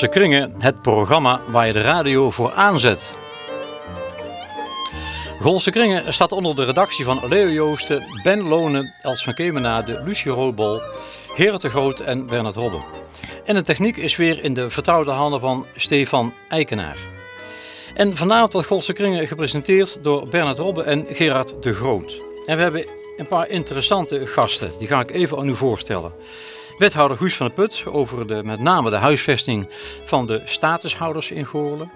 Kringen, het programma waar je de radio voor aanzet. Golse Kringen staat onder de redactie van Leo Joosten, Ben Lonen, Els van Kemenade, Lucie Roodbol, Gerrit de Groot en Bernard Robbe. En de techniek is weer in de vertrouwde handen van Stefan Eikenaar. En vanavond wordt Golse Kringen gepresenteerd door Bernard Robbe en Gerard de Groot. En we hebben een paar interessante gasten, die ga ik even aan u voorstellen. Wethouder Guus van der Put over de, met name de huisvesting van de statushouders in Goorlen.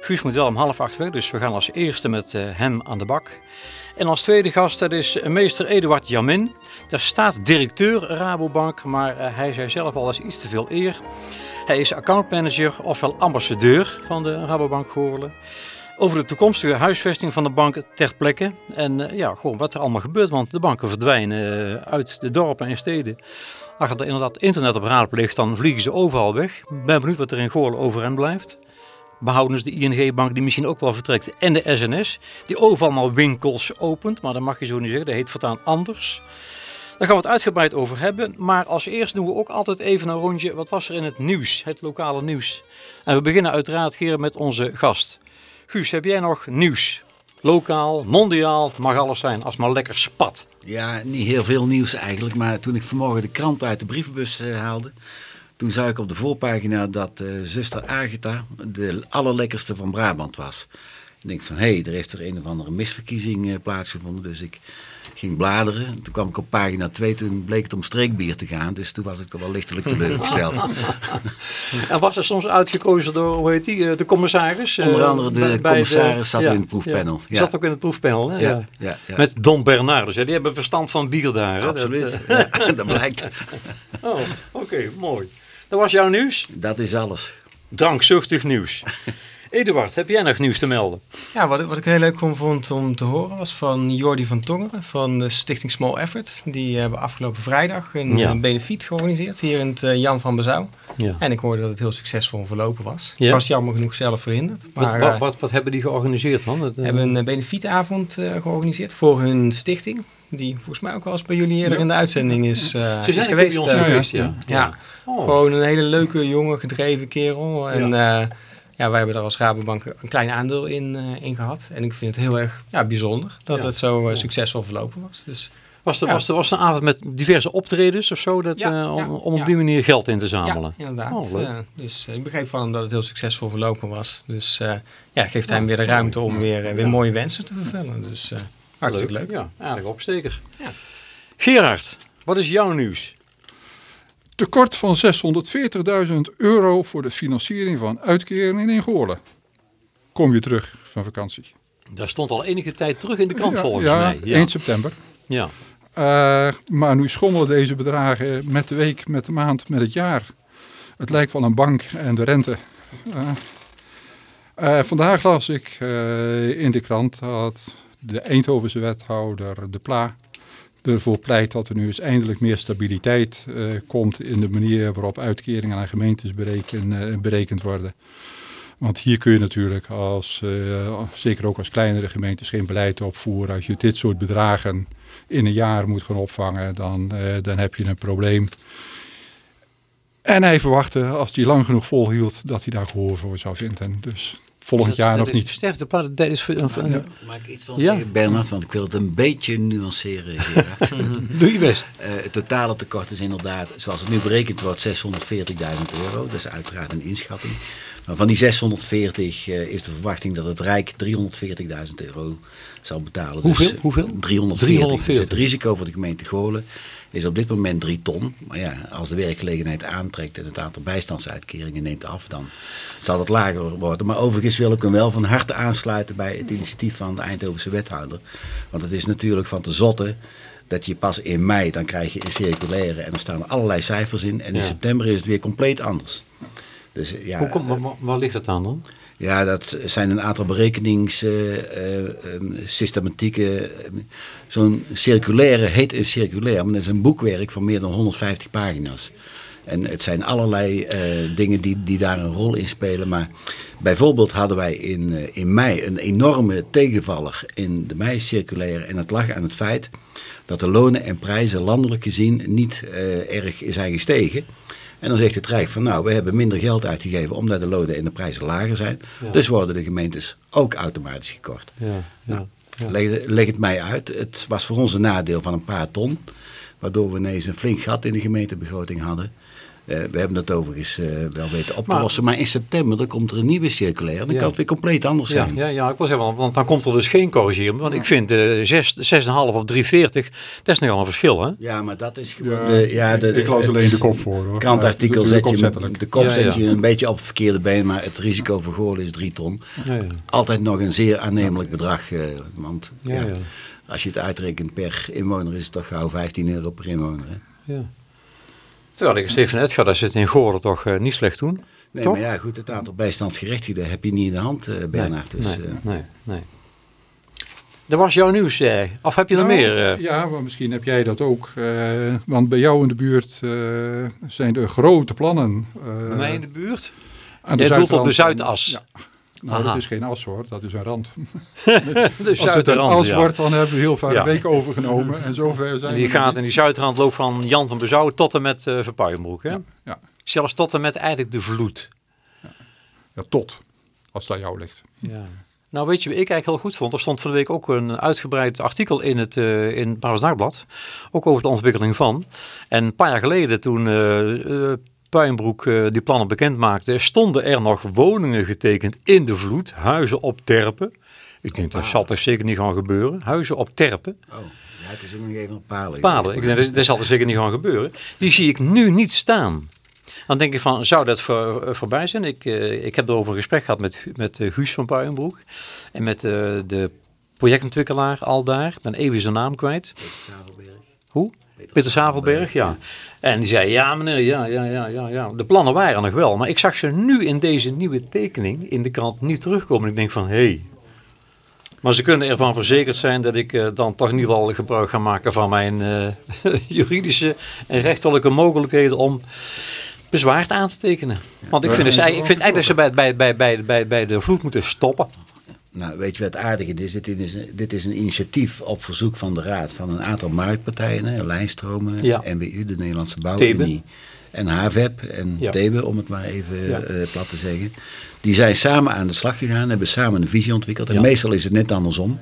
Guus moet wel om half acht weg, dus we gaan als eerste met uh, hem aan de bak. En als tweede gast, dat is meester Eduard Jamin. Daar staat directeur Rabobank, maar uh, hij zei zelf al eens iets te veel eer. Hij is accountmanager, ofwel ambassadeur van de Rabobank Goorlen. Over de toekomstige huisvesting van de bank ter plekke. En uh, ja, gewoon wat er allemaal gebeurt, want de banken verdwijnen uit de dorpen en steden. Als er inderdaad internet op raadpleegt, dan vliegen ze overal weg. Ben benieuwd wat er in Goorlen overeind blijft. Behouden ze de ING-bank die misschien ook wel vertrekt. En de SNS, die overal maar winkels opent. Maar dat mag je zo niet zeggen, dat heet voortaan anders. Daar gaan we het uitgebreid over hebben. Maar als eerst doen we ook altijd even een rondje. Wat was er in het nieuws, het lokale nieuws? En we beginnen uiteraard, Geren, met onze gast. Guus, heb jij nog nieuws? Lokaal, mondiaal, mag alles zijn, als maar lekker spat. Ja, niet heel veel nieuws eigenlijk, maar toen ik vanmorgen de krant uit de brievenbus uh, haalde, toen zag ik op de voorpagina dat uh, zuster Agatha de allerlekkerste van Brabant was. Ik denk van, hé, hey, er heeft er een of andere misverkiezing uh, plaatsgevonden, dus ik ging bladeren. Toen kwam ik op pagina 2, toen bleek het om streekbier te gaan. Dus toen was ik toch wel lichtelijk teleurgesteld. en was er soms uitgekozen door, hoe heet die, de commissaris? Onder andere de bij commissaris de, zat ja, in het proefpanel. Ja, ja. Zat ook in het proefpanel, hè? Ja, ja. Met Don Bernardus. Hè? Die hebben verstand van bier daar. Hè? Absoluut, dat, dat blijkt. oh, oké, okay, mooi. Dat was jouw nieuws? Dat is alles. Drankzuchtig nieuws. Eduard, heb jij nog nieuws te melden? Ja, wat, wat ik heel leuk vond om te horen was van Jordi van Tongeren van de Stichting Small Effort. Die hebben afgelopen vrijdag een, ja. een benefiet georganiseerd hier in het uh, Jan van Bezouw. Ja. En ik hoorde dat het heel succesvol verlopen was. Ja. Was jammer genoeg zelf verhinderd. Maar, wat, wat, wat, wat hebben die georganiseerd dan? Ze hebben een benefietavond uh, georganiseerd voor hun stichting. Die volgens mij ook wel eens bij jullie eerder in de uitzending is, uh, Ze zijn is geweest. Bij ons geweest ja. ja. Oh. Gewoon een hele leuke, jonge, gedreven kerel. En ja. Ja, wij hebben daar als Rabobank een klein aandeel in, uh, in gehad. En ik vind het heel erg ja, bijzonder dat ja. het zo uh, succesvol verlopen was. Dus, was er, ja. was, er, was een avond met diverse optredens of zo, dat, uh, om, om op die manier geld in te zamelen? Ja, inderdaad. Oh, dus ik begreep van hem dat het heel succesvol verlopen was. Dus ja, geeft hem weer de ruimte om weer, weer mooie wensen te vervullen. Dus hartstikke leuk. leuk. Ja, aardig opsteker. Gerard, wat is jouw nieuws? Tekort van 640.000 euro voor de financiering van uitkeringen in Goorlen. Kom je terug van vakantie. Daar stond al enige tijd terug in de krant ja, volgens ja, mij. Ja, 1 september. Ja. Uh, maar nu schommelen deze bedragen met de week, met de maand, met het jaar. Het lijkt wel een bank en de rente. Uh, uh, vandaag las ik in de krant dat de Eindhovense wethouder De Pla ervoor pleit dat er nu eens eindelijk meer stabiliteit uh, komt in de manier waarop uitkeringen aan gemeentes uh, berekend worden. Want hier kun je natuurlijk als, uh, zeker ook als kleinere gemeentes geen beleid opvoeren. Als je dit soort bedragen in een jaar moet gaan opvangen, dan, dan heb je een probleem. En hij verwachtte, als hij lang genoeg volhield, dat hij daar gehoor voor zou vinden. Dus volgend jaar nog niet. Stef, de plaat, dat is... Ja, ja. Maak ik iets van ja. zeggen, Bernard, want ik wil het een beetje nuanceren, Doe je best. Uh, het totale tekort is inderdaad, zoals het nu berekend wordt, 640.000 euro. Dat is uiteraard een inschatting. Maar van die 640 uh, is de verwachting dat het Rijk 340.000 euro zal betalen. Hoeveel? Dus, Hoeveel? 340. 340. Dus het risico voor de gemeente Goorlen is op dit moment 3 ton. Maar ja, als de werkgelegenheid aantrekt en het aantal bijstandsuitkeringen neemt af, dan zal het lager worden. Maar overigens wil ik hem wel van harte aansluiten bij het initiatief van de Eindhovense wethouder. Want het is natuurlijk van te zotten dat je pas in mei, dan krijg je een circulaire en er staan allerlei cijfers in. En in ja. september is het weer compleet anders. Dus, ja, Hoe komt, waar, waar ligt het aan dan? Ja, dat zijn een aantal berekeningssystematieken. Uh, uh, Zo'n circulaire heet een circulair, maar dat is een boekwerk van meer dan 150 pagina's. En het zijn allerlei uh, dingen die, die daar een rol in spelen. Maar bijvoorbeeld hadden wij in, in mei een enorme tegenvaller in de mei-circulaire. En dat lag aan het feit dat de lonen en prijzen landelijk gezien niet erg zijn gestegen. En dan zegt het Rijk van nou, we hebben minder geld uitgegeven omdat de loden en de prijzen lager zijn. Dus worden de gemeentes ook automatisch gekort. Ja, nou, leg, leg, het mij uit. Het was voor ons een nadeel van een paar ton. Waardoor we ineens een flink gat in de gemeentebegroting hadden. Eh, we hebben dat overigens uh, wel weten op te lossen. Maar in september dan komt er een nieuwe circulaire. Dan kan het weer compleet anders zijn. Ja, ja, ik wil zeggen, want dan komt er dus geen corrigeren. Want ik vind uh, 6,5 of 3,40, dat is nogal een verschil. Hè? Ja, maar dat is gewoon... De, ja, de, ik las alleen de kop voor. Hoor. Krantartikel zet je, de kop zet je een beetje op het verkeerde been. Maar het risico voor goal is 3 ton. Altijd nog een zeer aannemelijk bedrag. Uh, want ja, als je het uitrekent per inwoner is het toch gauw 15 euro per inwoner. Hè? Ja. Terwijl ik even net ga, dat zit in Goren toch uh, niet slecht doen. Nee, maar ja, goed, het aantal bijstandsgerechtigden heb je niet in de hand, uh, Bernard. Nee, dus, nee, uh... nee, nee. Dat was jouw nieuws, eh. of heb je nou, er meer? Ja, maar misschien heb jij dat ook. want bij jou in de buurt zijn er grote plannen. bij mij in de buurt? Aan de Jij doelt op de Zuidas. Ja. Nou, dat is geen as hoor, dat is een rand. Als het een as wordt, dan hebben we heel vaak ja. week overgenomen. En zover zijn die gaat in die zuidrand loopt van Jan van Bezouw tot en met uh, eh. Hè? Ja, Zelfs tot en met eigenlijk de vloed. Ja, tot. Als dat jou ligt. Ja. Nou weet je wat ik eigenlijk heel goed vond? Er stond van de week ook een uitgebreid artikel in het, uh, in het Dagblad. Ook over de ontwikkeling van. En een paar jaar geleden toen uh, Puinbroek uh, die plannen bekend maakte, stonden er nog woningen getekend in de vloed, huizen op terpen. Ik denk, dat zal toch zeker niet gaan gebeuren. Huizen op terpen. Oh, ja, het is ook nog even een palen. Palen, ik denk, dat, dat zal er zeker niet gaan gebeuren. Die zie ik nu niet staan. Dan denk ik van, zou dat voor, uh, voorbij zijn? Ik, uh, ik heb erover een gesprek gehad met, met uh, Guus van Puinbroek. En met de projectontwikkelaar al daar. Ik ben even zijn naam kwijt. Peter Savelberg. Hoe? Peter, Peter Savelberg, ja. En die zei, ja meneer, ja, ja, ja, ja, ja. De plannen waren nog wel. Maar ik zag ze nu in deze nieuwe tekening in de krant niet terugkomen. Ik denk van, hé. Hey. Maar ze kunnen ervan verzekerd zijn dat ik uh, dan toch niet al gebruik ga maken van mijn uh, juridische en rechterlijke mogelijkheden om bezwaar aan te tekenen. Want ik vind, dus, ik vind eigenlijk dat ze bij, bij, bij, bij, bij, bij de vloed moeten stoppen. Nou, weet je wat aardig is? Dit is, dit is een initiatief op verzoek van de Raad van een aantal marktpartijen. Hè, Lijnstromen, ja. NBU, de Nederlandse Bouwunie en HVEP en ja. Thebe, om het maar even ja. uh, plat te zeggen. Die zijn samen aan de slag gegaan, hebben samen een visie ontwikkeld. En meestal is het net andersom.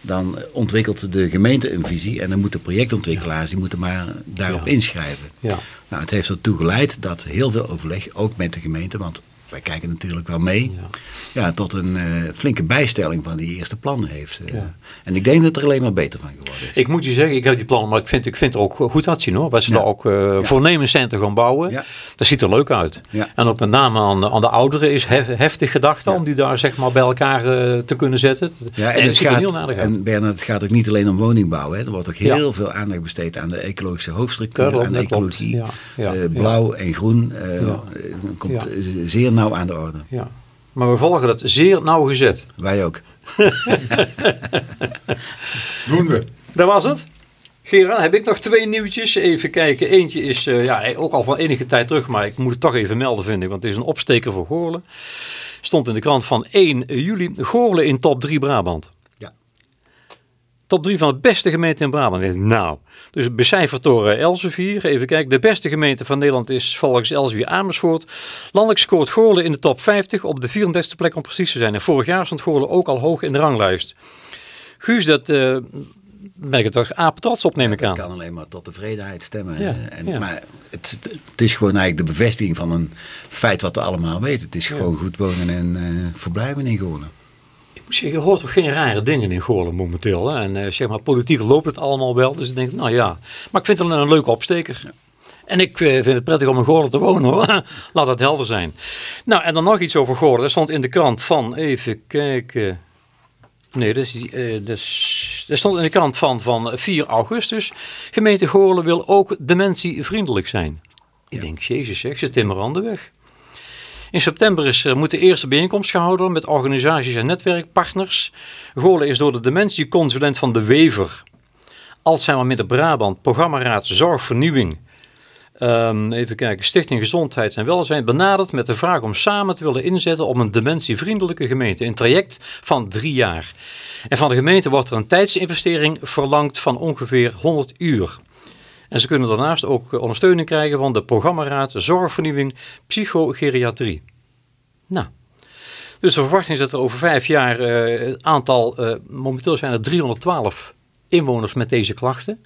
Dan ontwikkelt de gemeente een visie en dan moeten projectontwikkelaars die moeten maar daarop inschrijven. Nou, het heeft ertoe geleid dat heel veel overleg, ook met de gemeente, want wij kijken natuurlijk wel mee, ja. ja tot een uh, flinke bijstelling van die eerste plannen heeft. Uh, ja. En ik denk dat er alleen maar beter van geworden is. Ik moet je zeggen, ik heb die plannen, maar ik vind, ik vind er ook goed uitzien hoor. Waar ze ja. ook uh, voornemens zijn te gaan bouwen. Dat ziet er leuk uit. En ook met name aan de, aan de ouderen is hef, heftig gedacht om die daar zeg maar bij elkaar te kunnen zetten. Ja, en, en het, gaat, heel uit. En Bernard, het gaat ook niet alleen om woningbouw. Hè. Er wordt ook heel veel aandacht besteed aan de ecologische hoofdstructuur, aan de ecologie. blauw en groen komt zeer nauw aan de orde. Ja. Maar we volgen dat zeer nauwgezet. Wij ook. Doen we. Dat was het. Gerard, heb ik nog twee nieuwtjes. Even kijken. Eentje is uh, ja, ook al van enige tijd terug, maar ik moet het toch even melden, vind ik. Want het is een opsteker voor Goorlen. Stond in de krant van 1 juli. Goorlen in top 3 Brabant. Top 3 van de beste gemeente in Brabant. Nou, dus becijferd door Elsevier. Even kijken, de beste gemeente van Nederland is volgens Elsevier Amersfoort. Landelijk scoort Goorlen in de top 50 op de 34e plek om precies te zijn. En vorig jaar stond Goorlen ook al hoog in de ranglijst. Guus, dat uh, ben ik er toch apen trots op, neem ik aan. Ik kan alleen maar tot tevredenheid stemmen. Ja, en, ja. Maar het, het, is gewoon eigenlijk de bevestiging van een feit wat we allemaal weten. Het is gewoon goed wonen en uh, verblijven in Goorlen je hoort toch geen rare dingen in Goorlen momenteel. Hè? En uh, zeg maar, politiek loopt het allemaal wel. Dus ik denk, nou ja. Maar ik vind het een leuke opsteker. Ja. En ik uh, vind het prettig om in Goorlen te wonen hoor. Laat het helder zijn. Nou, en dan nog iets over Goorlen. Er stond in de krant van, even kijken. Nee, dat, is, uh, dat, is, dat stond in de krant van, van 4 augustus. Gemeente Goorlen wil ook dementievriendelijk zijn. Ik denk, jezus zeg, ze timmeranden weg. In september is, er moet de eerste bijeenkomst gehouden met organisaties en netwerkpartners. Goorlen is door de dementieconsulent van De Wever, Alzheimer Midden-Brabant, Programmaraad Zorgvernieuwing, um, even kijken, Stichting Gezondheid en Welzijn benaderd met de vraag om samen te willen inzetten op een dementievriendelijke gemeente. Een traject van drie jaar. En van de gemeente wordt er een tijdsinvestering verlangd van ongeveer 100 uur. En ze kunnen daarnaast ook ondersteuning krijgen van de programmaraad Zorgvernieuwing Psychogeriatrie. Nou, dus de verwachting is dat er over vijf jaar uh, het aantal, uh, momenteel zijn er 312 inwoners met deze klachten,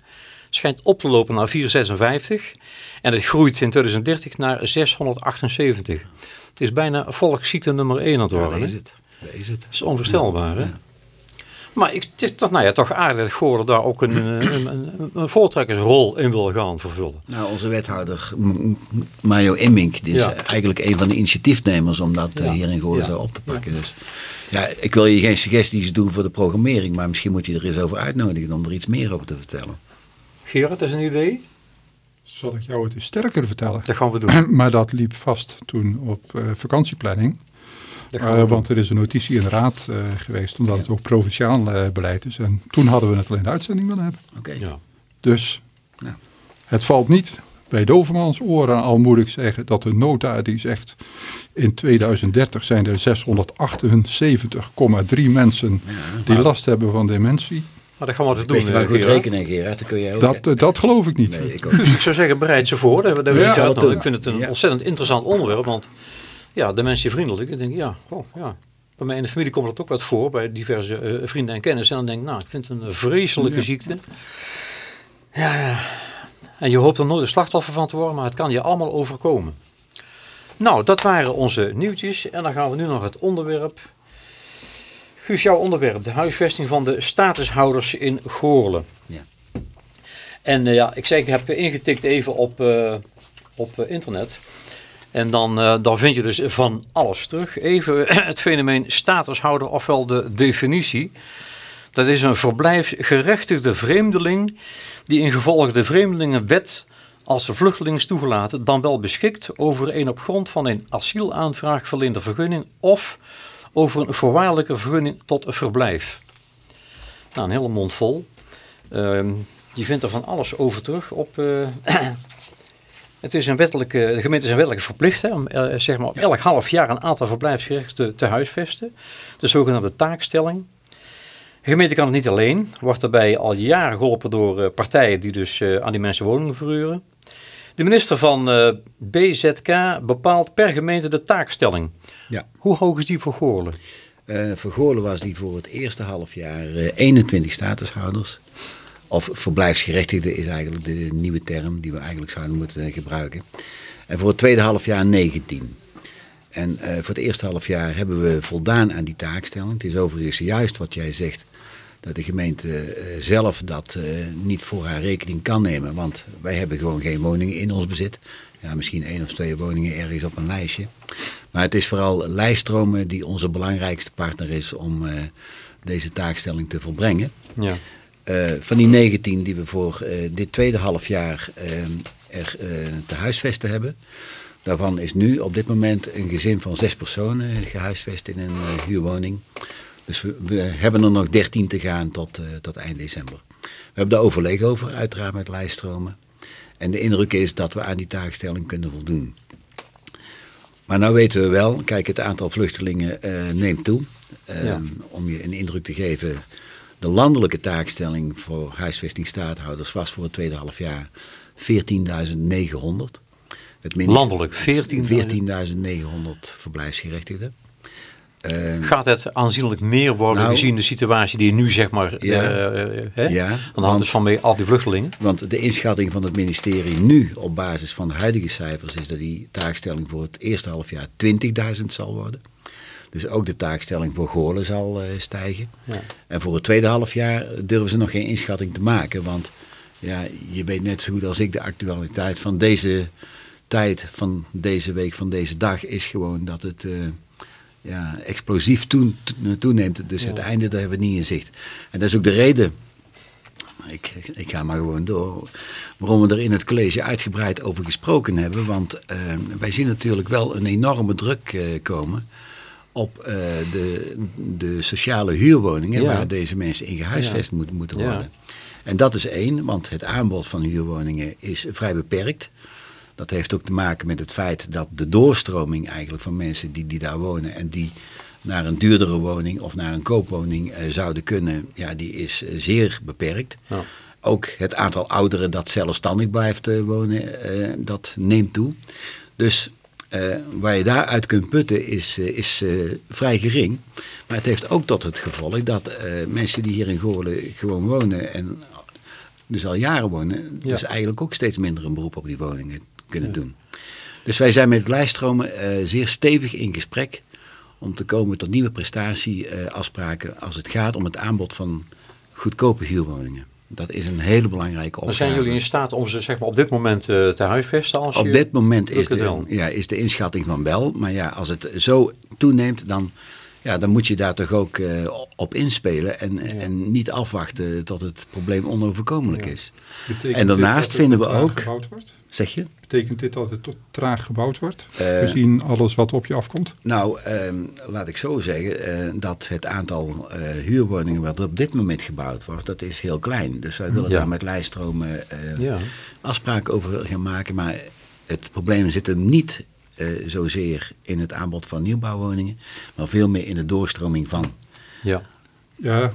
schijnt op te lopen naar 456 en het groeit in 2030 naar 678. Het is bijna volksziekte nummer 1 aan het worden. Ja, is het. Dat is het. Dat is onvoorstelbaar, hè? Maar ik, het is toch, nou ja, toch aardig dat Goorden daar ook een, een, een, een, voortrekkersrol in wil gaan vervullen. Nou, onze wethouder Mario Immink, die is eigenlijk een van de initiatiefnemers om dat ja. hier in Goorden zo op te pakken. Dus ja, ik wil je geen suggesties doen voor de programmering, maar misschien moet je er eens over uitnodigen om er iets meer over te vertellen. Gerard, dat is een idee? Zal ik jou het eens sterker vertellen? Dat gaan we doen. maar dat liep vast toen op uh, vakantieplanning. Uh, want er is een notitie in de raad uh, geweest, omdat ja. het ook provinciaal uh, beleid is. En toen hadden we het al in de uitzending willen hebben. Oké. Okay. Ja. Dus ja. het valt niet bij Dovermans oren, al moet ik zeggen dat de nota die zegt... in 2030 zijn er 678,3 mensen die last hebben van dementie. Maar dat gaan we doen. Weet wel goed rekenen, Gerard. Dat, kun ook, dat, dat geloof ik niet. Nee, ik dus ik zou zeggen, bereid ze voor. Dat, dat ja. ik vind het een ontzettend interessant onderwerp, want ja, dementievriendelijk. Ik denk, ja, oh, ja. Bij mij in de familie komt dat ook wat voor, bij diverse uh, vrienden en kennissen. En dan denk ik, nou, ik vind het een vreselijke ja. ziekte. Ja, ja. En je hoopt er nooit een slachtoffer van te worden, maar het kan je allemaal overkomen. Nou, dat waren onze nieuwtjes. En dan gaan we nu naar het onderwerp. Guus, jouw onderwerp, de huisvesting van de statushouders in Goorlen. Ja. En uh, ja, ik zeg, ik heb ingetikt even op, uh, op internet. En dan, uh, dan vind je dus van alles terug. Even het fenomeen statushouder, ofwel de definitie. Dat is een verblijfsgerechtigde vreemdeling die in gevolg de vreemdelingenwet als vluchteling is toegelaten, dan wel beschikt over een op grond van een asielaanvraag verleende vergunning of over een voorwaardelijke vergunning tot een verblijf. Nou, een hele mond vol. Uh, je vindt er van alles over terug op, uh, Het is een wettelijke, de gemeente is een wettelijke verplicht hè, om uh, zeg maar, elk half jaar een aantal verblijfsgerechten te huisvesten. De zogenaamde taakstelling. De gemeente kan het niet alleen, wordt daarbij al jaren geholpen door uh, partijen die dus uh, aan die mensen woningen verhuren. De minister van BZK bepaalt per gemeente de taakstelling. Ja. Hoe hoog is die voor Goorlen? voor Goorlen was die voor het eerste half jaar 21 statushouders. Of verblijfsgerechtigde is eigenlijk de nieuwe term die we eigenlijk zouden moeten gebruiken. En voor het tweede halfjaar 19. En uh, voor het eerste halfjaar hebben we voldaan aan die taakstelling. Het is overigens juist wat jij zegt, dat de gemeente uh, zelf dat niet voor haar rekening kan nemen. Want wij hebben gewoon geen woningen in ons bezit. Ja, misschien één of twee woningen ergens op een lijstje. Maar het is vooral lijststromen die onze belangrijkste partner is om deze taakstelling te volbrengen. Ja. Uh, van die 19 die we voor uh, dit tweede halfjaar uh, er te huisvesten hebben. Daarvan is nu op dit moment een gezin van zes personen gehuisvest in een huurwoning. Dus we, we, hebben er nog 13 te gaan tot, tot eind december. We hebben daar overleg over, uiteraard met lijststromen. En de indruk is dat we aan die taakstelling kunnen voldoen. Maar nou weten we wel, kijk het aantal vluchtelingen neemt toe. Ja. Om je een indruk te geven de landelijke taakstelling voor huisvestingstaathouders was voor het tweede half jaar 14.900. Landelijk 14.900 verblijfsgerechtigden. Uh, Gaat het aanzienlijk meer worden nou, gezien de situatie die nu zeg maar ja, uh, ja, aan de hand is van al die vluchtelingen? Want de inschatting van het ministerie nu op basis van de huidige cijfers is dat die taakstelling voor het eerste half jaar 20.000 zal worden. Dus ook de taakstelling voor Goorlen zal uh, stijgen. Ja. En voor het tweede halfjaar durven ze nog geen inschatting te maken. Want ja, je weet net zo goed als ik de actualiteit van deze tijd, van deze week, van deze dag, is gewoon dat het uh, ja, explosief toen, toeneemt. Dus ja. het einde, daar hebben we niet in zicht. En dat is ook de reden ik, ik, ga maar gewoon door. Waarom we er in het college uitgebreid over gesproken hebben. Want uh, wij zien natuurlijk wel een enorme druk uh, komen op uh, de, de sociale huurwoningen ja. waar deze mensen in gehuisvest ja. moet, moeten worden. Ja. En dat is één, want het aanbod van huurwoningen is vrij beperkt. Dat heeft ook te maken met het feit dat de doorstroming eigenlijk van mensen die, die daar wonen en die naar een duurdere woning of naar een koopwoning uh, zouden kunnen, ja, die is uh, zeer beperkt. ook het aantal ouderen dat zelfstandig blijft wonen, dat neemt toe. Dus waar je daaruit kunt putten is, is vrij gering. Maar het heeft ook tot het gevolg dat mensen die hier in Goorlen gewoon wonen en dus al jaren wonen, dus eigenlijk ook steeds minder een beroep op die woningen kunnen doen. Dus wij zijn met lijststromen uh, zeer stevig in gesprek om te komen tot nieuwe prestatieafspraken als het gaat om het aanbod van goedkope huurwoningen. Dat is een hele belangrijke opgave. Zijn jullie in staat om ze zeg maar, op dit moment uh, te huisvesten? Als op dit moment is de, ja, is de inschatting van wel. Maar ja, als het zo toeneemt, dan ja, dan moet je daar toch ook uh, op inspelen en, en niet afwachten tot het probleem onoverkomelijk is. en daarnaast vinden we ook... Zeg je? Betekent dit dat het tot traag gebouwd wordt, uh, gezien alles wat op je afkomt? Nou, uh, laat ik zo zeggen, uh, dat het aantal huurwoningen wat op dit moment gebouwd wordt, dat is heel klein. Dus wij willen daar met lijststromen ja. afspraken over gaan maken, maar het probleem zit hem niet uh, zozeer in het aanbod van nieuwbouwwoningen, maar veel meer in de doorstroming van. Ja. Ja,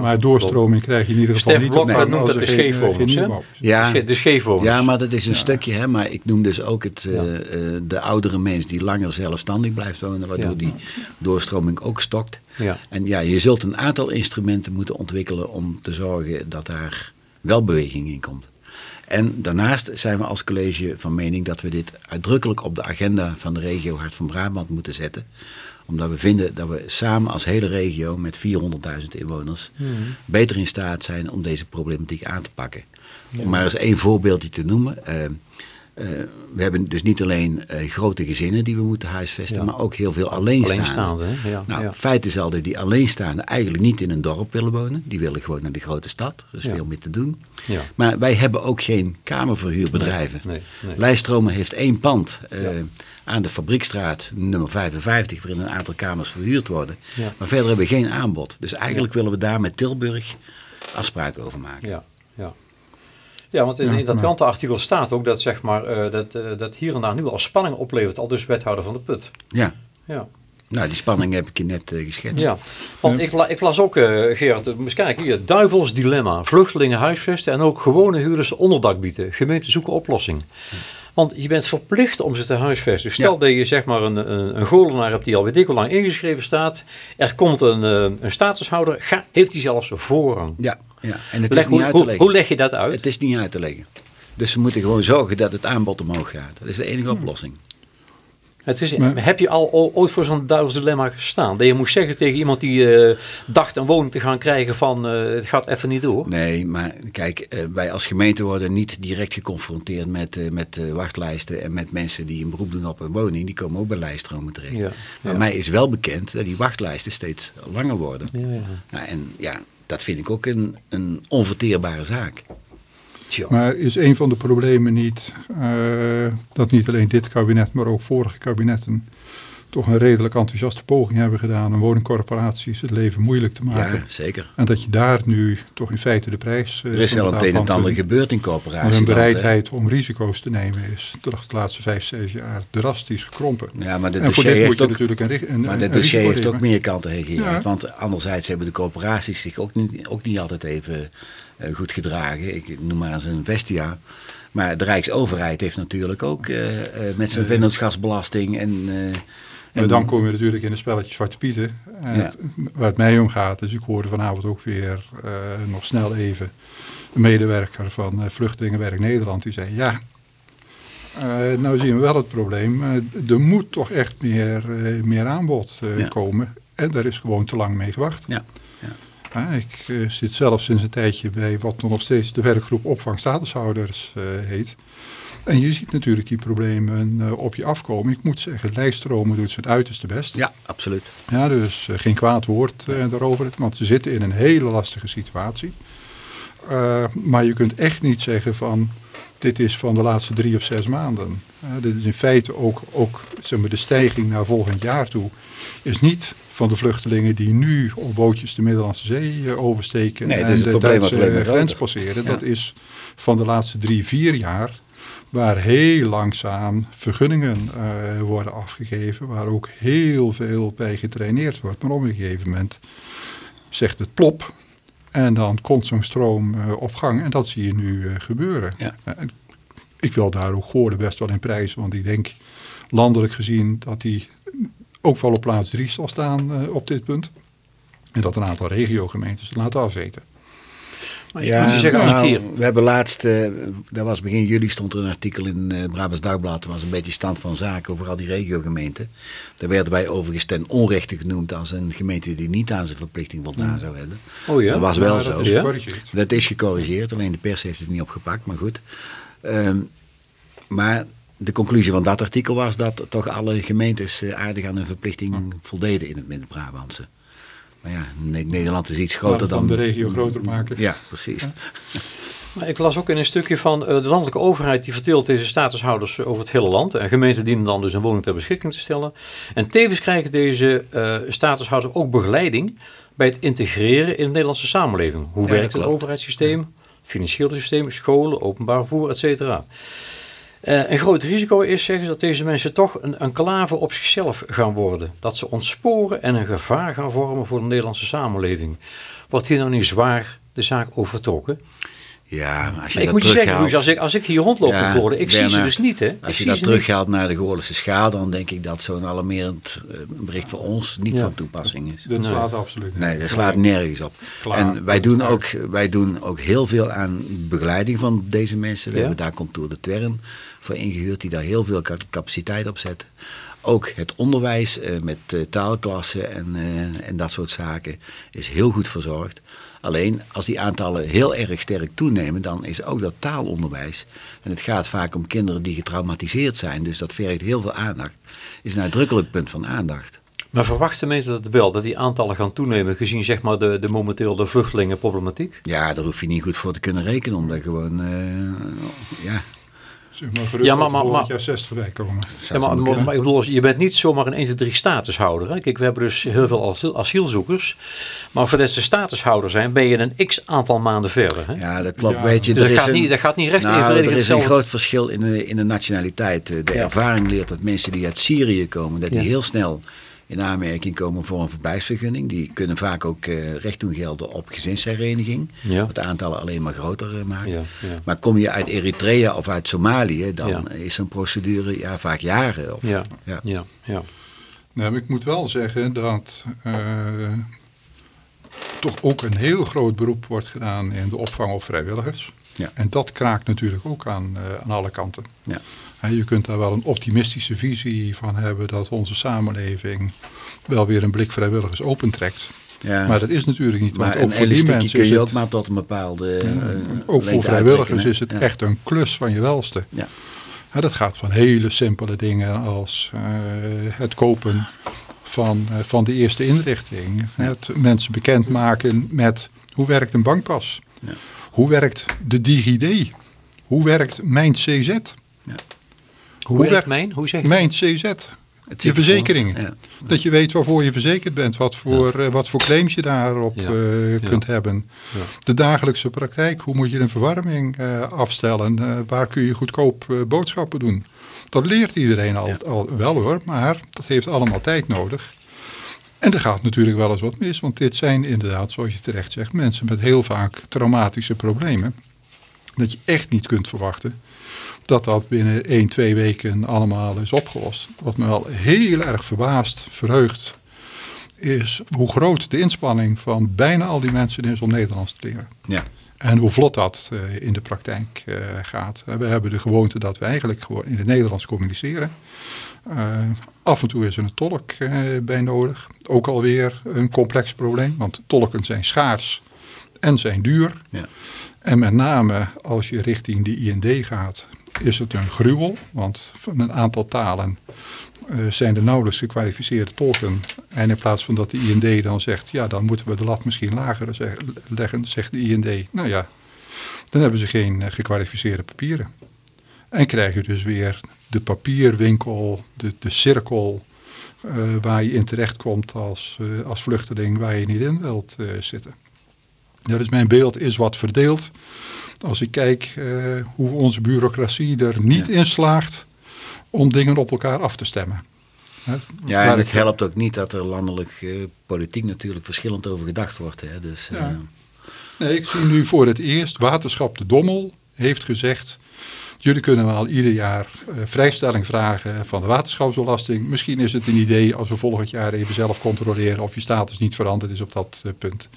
maar doorstroming krijg je in ieder geval niet op nee, noemt dat de scheefwonings, Ja, de. Ja, maar dat is een stukje, hè, maar ik noem dus ook het, uh, uh, de oudere mens die langer zelfstandig blijft wonen, waardoor die doorstroming ook stokt. Ja. En ja, je zult een aantal instrumenten moeten ontwikkelen om te zorgen dat daar wel beweging in komt. En daarnaast zijn we als college van mening dat we dit uitdrukkelijk op de agenda van de regio Hart van Brabant moeten zetten. Omdat we vinden dat we samen als hele regio met 400.000 inwoners hmm. beter in staat zijn om deze problematiek aan te pakken. Om maar eens één voorbeeldje te noemen. Uh, uh, we hebben dus niet alleen uh, grote gezinnen die we moeten huisvesten, ja. maar ook heel veel alleenstaanden. alleenstaande ja, nou, ja. feit is al dat die alleenstaanden eigenlijk niet in een dorp willen wonen. Die willen gewoon naar de grote stad. Er is veel meer te doen. Maar wij hebben ook geen kamerverhuurbedrijven. Nee, nee, Lijststromen heeft één pand uh, aan de Fabriekstraat nummer 55, waarin een aantal kamers verhuurd worden. Maar verder hebben we geen aanbod. Dus eigenlijk willen we daar met Tilburg afspraken over maken. Ja, ja. Ja, want in, in dat krantenartikel staat ook dat, zeg maar, uh, dat, uh, dat hier en daar nu al spanning oplevert, al dus wethouder van de Put. Ja. ja. Nou, die spanning heb ik je net uh, geschetst. Ja, want ik, la, ik, las ook, Gerard, eens kijken hier, duivels dilemma, vluchtelingen huisvesten en ook gewone huurders onderdak bieden. Gemeenten zoeken oplossing. Want je bent verplicht om ze te huisvesten. Dus stel dat je zeg maar een, een, een golenaar hebt die al weet ik hoe lang ingeschreven staat. Er komt een, een statushouder, ga, heeft hij zelfs voorrang. Ja, ja. en het leg, is niet hoe, uit te leggen. Hoe, hoe leg je dat uit? Het is niet uit te leggen. Dus we moeten gewoon zorgen dat het aanbod omhoog gaat. Dat is de enige oplossing. Het is, maar, heb je al ooit voor zo'n duivels dilemma gestaan? Dat je moest zeggen tegen iemand die uh, dacht een woning te gaan krijgen van uh, het gaat even niet door? Nee, maar kijk, uh, wij als gemeente worden niet direct geconfronteerd met, met wachtlijsten en met mensen die een beroep doen op een woning. Die komen ook bij lijststromen terecht. Ja, maar ja. mij is wel bekend dat die wachtlijsten steeds langer worden. Ja, nou, en ja, dat vind ik ook een, een onverteerbare zaak. Maar is een van de problemen niet uh, dat niet alleen dit kabinet, maar ook vorige kabinetten toch een redelijk enthousiaste poging hebben gedaan om woningcorporaties het leven moeilijk te maken. Ja, zeker. En dat je daar nu toch in feite de prijs... Uh, er is wel een een en ander gebeurd in corporaties. Maar hun bereidheid om risico's te nemen is de laatste vijf, zes jaar drastisch gekrompen. Ja, maar dit dossier heeft ook, natuurlijk een, een, maar dit dossier heeft ook meer kanten gegeven. Ja. Want anderzijds hebben de corporaties zich ook niet, ook niet altijd even uh, goed gedragen. Ik noem maar eens een Vestia. Maar de Rijksoverheid heeft natuurlijk ook uh, met zijn vennootschapsbelasting en... En dan kom je natuurlijk in een spelletje Zwarte Pieten. Ja. het, waar het mij om gaat, dus ik hoorde vanavond ook weer uh, nog snel even een medewerker van uh, Vluchtelingenwerk Nederland. Die zei, ja, uh, nou zien we wel het probleem. er moet toch echt meer, meer aanbod ja. komen. En daar is gewoon te lang mee gewacht. Ja. Ja, ik uh, zit zelf sinds een tijdje bij wat nog steeds de werkgroep opvang statushouders heet. En je ziet natuurlijk die problemen uh, op je afkomen. Ik moet zeggen, lijststromen doet zijn uiterste best. Ja, absoluut. Ja, dus geen kwaad woord daarover. Want ze zitten in een hele lastige situatie. maar je kunt echt niet zeggen van, dit is van de laatste drie of zes maanden. dit is in feite ook, ook zeg maar, de stijging naar volgend jaar toe. Is niet van de vluchtelingen die nu op bootjes de Middellandse Zee oversteken nee, en de Duitse grens passeren. Ja. Dat is van de laatste drie, vier jaar waar heel langzaam vergunningen uh, worden afgegeven, waar ook heel veel bij getraineerd wordt. Maar op een gegeven moment zegt het plop En dan komt zo'n stroom op gang en dat zie je nu gebeuren. Ja. ik wil daar ook Goorden best wel in prijzen, want ik denk landelijk gezien dat die ook wel op plaats 3 zal staan op dit punt. En dat een aantal regiogemeentes laten afweten. Ja, zeggen, nou, we hebben laatst, uh, dat was begin juli, stond er een artikel in uh, Brabants Dagblad. Dat was een beetje stand van zaken over al die regiogemeenten. Daar werden wij overigens ten onrechte genoemd als een gemeente die niet aan zijn verplichting voldaan hmm. zou hebben. Oh ja? Dat was wel zo. Dat is gecorrigeerd. Dat is gecorrigeerd, alleen de pers heeft het niet opgepakt, maar goed. Um, maar de conclusie van dat artikel was dat toch alle gemeentes uh, aardig aan hun verplichting hmm. voldeden in het Midden-Brabantse. Maar ja, Nederland is iets groter dan... de regio groter maken. Ja, precies. Maar ik las ook in een stukje van uh, de landelijke overheid die verdeelt deze statushouders over het hele land. En gemeenten dienen dan dus een woning ter beschikking te stellen. En tevens krijgen deze uh, statushouders ook begeleiding bij het integreren in de Nederlandse samenleving. Hoe werkt het overheidssysteem, financiële systeem, scholen, openbaar vervoer, et cetera. Uh, een groot risico is, zeggen ze, dat deze mensen toch een enclave op zichzelf gaan worden. Dat ze ontsporen en een gevaar gaan vormen voor de Nederlandse samenleving. Wordt hier nou niet zwaar de zaak overtrokken? Ja, als je ik moet je zeggen, als ik, als ik hier rondloop ja, worden, ik zie ze dus niet. Hè? als je dat teruggaat naar de Goorlijkse schaal, dan denk ik dat zo'n alarmerend uh, bericht voor ons niet van toepassing is. Dat slaat absoluut niet. Nee, dat slaat nergens op. en wij doen, ook, wij doen ook heel veel aan begeleiding van deze mensen. We hebben daar Contour de Twern voor ingehuurd, die daar heel veel capaciteit op zetten. Ook het onderwijs uh, met uh, taalklassen en, en dat soort zaken is heel goed verzorgd. Alleen als die aantallen heel erg sterk toenemen, dan is ook dat taalonderwijs. En het gaat vaak om kinderen die getraumatiseerd zijn, dus dat vergt heel veel aandacht. Is een uitdrukkelijk punt van aandacht. Maar verwachten mensen dat wel, dat die aantallen gaan toenemen gezien zeg maar de, de momenteel de vluchtelingenproblematiek? Ja, daar hoef je niet goed voor te kunnen rekenen, omdat gewoon, uh, ja, Zeg maar gerust ja, maar, maar, maar, jaar 60 bij komen. Ja, maar, maar, ik bedoel, je bent niet zomaar een 1, 2, 3 statushouder. Hè? Kijk, we hebben dus heel veel asielzoekers. Maar voordat ze statushouder zijn, ben je een x aantal maanden verder. Hè? Ja, dat klopt. Weet je, dus dat, gaat een, niet, dat gaat niet recht nou, Er is een groot verschil in de, in de nationaliteit. De ervaring leert dat mensen die uit Syrië komen, dat die heel snel in aanmerking komen voor een verblijfsvergunning. Die kunnen vaak ook uh, recht doen gelden op gezinshereniging. Ja. Wat de aantallen alleen maar groter uh, maken. Ja, ja. Maar kom je uit Eritrea of uit Somalië, dan is zo'n procedure ja, vaak jaren. Of, ja. Ja. Ja. Nou, ik moet wel zeggen dat uh, toch ook een heel groot beroep wordt gedaan in de opvang op vrijwilligers. Ja. En dat kraakt natuurlijk ook aan, aan alle kanten. Ja. Je kunt daar wel een optimistische visie van hebben dat onze samenleving wel weer een blik vrijwilligers opentrekt. Ja. Maar dat is natuurlijk niet. Want ook voor die mensen kun je ook maar tot een bepaalde. Ja, uh, ook voor vrijwilligers is het echt een klus van je welste. Ja. Ja, dat gaat van hele simpele dingen als uh, het kopen van, uh, van de eerste inrichting. Het mensen bekendmaken met hoe werkt een bankpas? Hoe werkt de DigiD? Hoe werkt mijn CZ? Hoe, werkt mijn? Hoe zeg je? Mijn CZ. Je verzekering. Dat je weet waarvoor je verzekerd bent, wat voor, uh, wat voor claims je daarop uh, kunt hebben. De dagelijkse praktijk, hoe moet je een verwarming uh, afstellen, waar kun je goedkoop boodschappen doen. Dat leert iedereen al, al wel hoor, maar dat heeft allemaal tijd nodig. En er gaat natuurlijk wel eens wat mis, want dit zijn inderdaad, zoals je terecht zegt, mensen met heel vaak traumatische problemen. Dat je echt niet kunt verwachten dat dat binnen 1, 2 weken allemaal is opgelost. Wat me wel heel erg verbaast, verheugt, is hoe groot de inspanning van bijna al die mensen is om Nederlands te leren. Ja. En hoe vlot dat uh, in de praktijk uh, gaat. We hebben de gewoonte dat we eigenlijk gewoon in het Nederlands communiceren. Af en toe is er een tolk bij nodig. Ook alweer een complex probleem, want tolken zijn schaars en zijn duur. Ja. En met name als je richting de IND gaat, is het een gruwel. Want van een aantal talen uh, zijn er nauwelijks gekwalificeerde tolken. En in plaats van dat de IND dan zegt, ja dan moeten we de lat misschien lager leggen, zegt de IND, nou ja, dan hebben ze geen uh, gekwalificeerde papieren. En krijg je dus weer de papierwinkel, de, de cirkel uh, waar je in terecht komt als, als vluchteling waar je niet in wilt zitten. Dus mijn beeld is wat verdeeld. Als ik kijk uh, hoe onze bureaucratie er niet in slaagt om dingen op elkaar af te stemmen. Ja, en het helpt ook niet dat er landelijk uh, politiek natuurlijk verschillend over gedacht wordt. Hè. Dus, uh, Nee, ik zie nu voor het eerst, Waterschap de Dommel heeft gezegd... Jullie kunnen wel ieder jaar vrijstelling vragen van de waterschapsbelasting. Misschien is het een idee als we volgend jaar even zelf controleren of je status niet veranderd is op dat punt.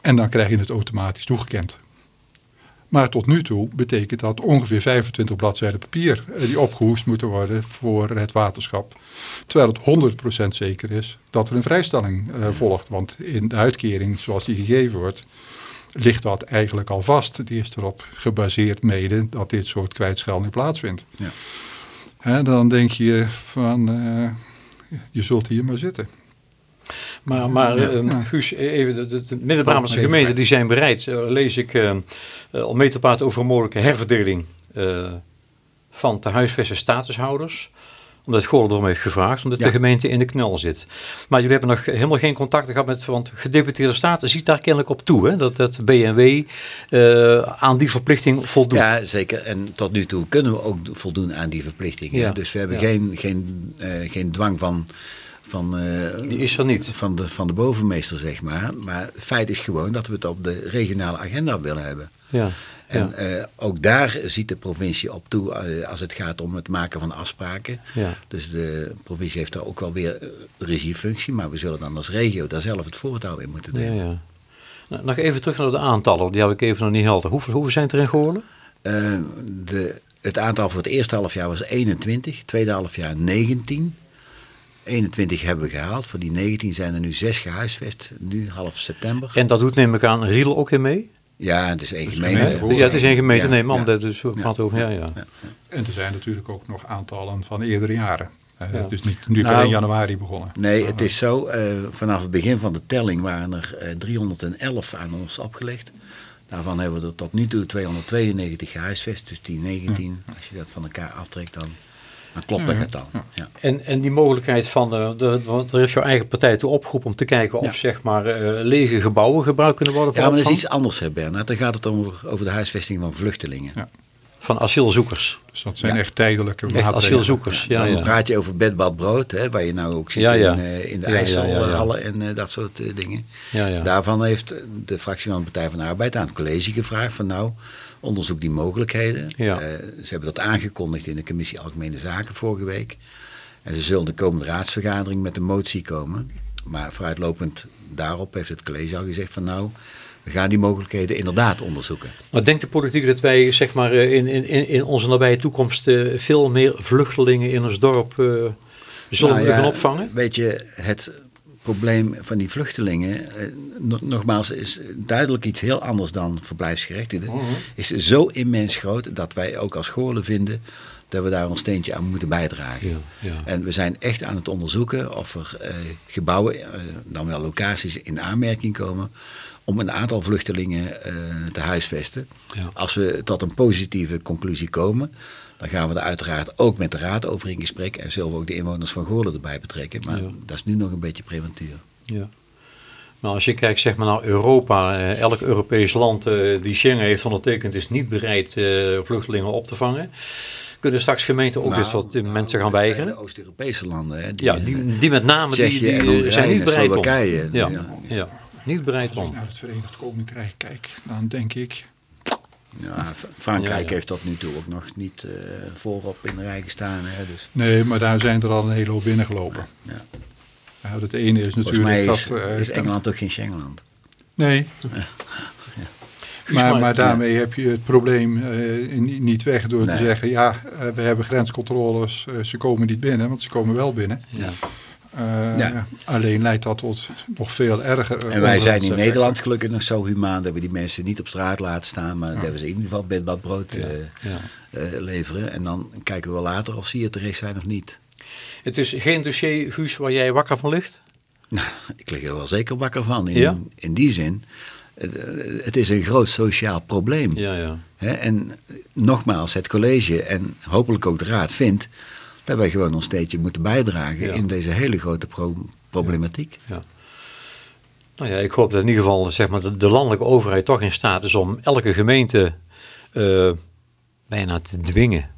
En dan krijg je het automatisch toegekend. Maar tot nu toe betekent dat ongeveer 25 bladzijden papier uh, die opgehoest moeten worden voor het waterschap. Terwijl het 100% zeker is dat er een vrijstelling volgt. Want in de uitkering zoals die gegeven wordt ligt dat eigenlijk al vast. Die is erop gebaseerd mede dat dit soort kwijtschelding plaatsvindt. Ja. Dan denk je van, uh, je zult hier maar zitten. Maar, maar ja. uh, Guus, even, de, de, de Midden-Brabantse gemeenten die zijn bereid, uh, lees ik uh, al mee te praten over een mogelijke herverdeling van te huisvesten statushouders omdat Goorlen erom heeft gevraagd, omdat ja. de gemeente in de knel zit. Maar jullie hebben nog helemaal geen contacten gehad met, want gedeputeerde staten ziet daar kennelijk op toe, hè, dat het BNW uh, aan die verplichting voldoet. Ja, zeker. En tot nu toe kunnen we ook voldoen aan die verplichting. Ja. Dus we hebben ja. geen, geen, uh, geen dwang van van, uh, die is er niet. Van, de, van de bovenmeester, zeg maar. Maar het feit is gewoon dat we het op de regionale agenda willen hebben. Ja. En ja. uh, ook daar ziet de provincie op toe uh, als het gaat om het maken van afspraken. Ja. Dus de provincie heeft daar ook wel weer regiefunctie, maar we zullen dan als regio daar zelf het voortouw in moeten nemen. Ja, nou, nog even terug naar de aantallen, die heb ik even nog niet helder. Hoeveel, hoeveel zijn er in geworden? Uh, de, het aantal voor het eerste halfjaar was 21, tweede halfjaar 19. 21 hebben we gehaald. Voor die 19 zijn er nu 6 gehuisvest, nu half september. En dat doet neem ik aan Riedel ook in mee? Ja, het is één gemeente. Ja, het is één gemeente, ja, nee man, ja. dat is ja. over, ja, ja. En er zijn natuurlijk ook nog aantallen van eerdere jaren. Uh, het is niet nu nou, per 1 januari begonnen. Nee, het is zo, uh, vanaf het begin van de telling waren er uh, 311 aan ons opgelegd. Daarvan hebben we er tot nu toe 292 gehuisvest, dus die 19, als je dat van elkaar aftrekt dan... Dan klopt dat getal. Ja. En, en die mogelijkheid van, de, de, want er is jouw eigen partij toe opgeroepen om te kijken of zeg maar uh, lege gebouwen gebruikt kunnen worden voor Ja, maar dat is iets anders hè Bernard. Dan gaat het om over de huisvesting van vluchtelingen. Ja. Van asielzoekers. Dus dat zijn ja. echt tijdelijke echt maatregelen. asielzoekers, ja. Dan praat je over bed, bad, brood, hè, waar je nou ook zit in, uh, in de IJsselhallen en uh, dat soort dingen. Daarvan heeft de fractie van de Partij van de Arbeid aan het college gevraagd van nou onderzoek die mogelijkheden. Ja. Uh, ze hebben dat aangekondigd in de commissie Algemene Zaken vorige week. En ze zullen de komende raadsvergadering met een motie komen. Maar vooruitlopend daarop heeft het college al gezegd van nou, we gaan die mogelijkheden inderdaad onderzoeken. Maar denkt de politiek dat wij zeg maar, in, in, in onze nabije toekomst uh, veel meer vluchtelingen in ons dorp uh, zullen nou, ja, opvangen? Weet je, het probleem van die vluchtelingen, eh, nogmaals, is duidelijk iets heel anders dan verblijfsgerechtigden. Mm -hmm. Is zo immens groot dat wij ook als scholen vinden dat we daar een steentje aan moeten bijdragen. Ja, ja. En we zijn echt aan het onderzoeken of er eh, gebouwen, eh, dan wel locaties in aanmerking komen om een aantal vluchtelingen eh, te huisvesten. Ja. Als we tot een positieve conclusie komen, dan gaan we er uiteraard ook met de raad over in gesprek en zullen we ook de inwoners van Goorlen erbij betrekken. Maar ja. dat is nu nog een beetje prematuur. Ja. Maar als je kijkt zeg maar, naar Europa, eh, elk Europees land uh, die Schengen heeft ondertekend is niet bereid uh, vluchtelingen op te vangen. Kunnen straks gemeenten ook nou, eens wat nou, mensen gaan weigeren? de Oost-Europese landen. Hè, die, ja, die, die met name die, die, die zijn niet bereid om. Ja, ja. ja, niet bereid om. Als ik naar het Verenigd Koninkrijk kijk, dan denk ik ja, Frankrijk ja, ja. heeft tot nu toe ook nog niet uh, voorop in de rij gestaan. Hè, dus. Nee, maar daar zijn er al een hele hoop binnengelopen. Ja. ja het ene is natuurlijk is, dat... Uh, is Engeland ook geen Schengenland? Nee. Maar, maar daarmee heb je het probleem uh, niet weg door nee. te zeggen... ja, we hebben grenscontroles, ze komen niet binnen, want ze komen wel binnen. Ja. Uh, ja. Alleen leidt dat tot nog veel erger. En wij zijn in Nederland gelukkig nog zo humaan dat we die mensen niet op straat laten staan, maar ja. dat we ze in ieder geval bed, bad, brood ja. Uh, uh, leveren. En dan kijken we later of ze hier terecht zijn of niet. Het is geen dossier, Guus, waar jij wakker van ligt? Nou, ik lig er wel zeker wakker van. In, in die zin, het is een groot sociaal probleem. Ja, ja. Hè? En nogmaals, het college en hopelijk ook de raad vindt dat wij gewoon ons steentje moeten bijdragen ja. in deze hele grote pro problematiek. Ja. ja. Nou ja, ik hoop dat in ieder geval zeg maar, de, de landelijke overheid toch in staat is om elke gemeente uh, bijna te dwingen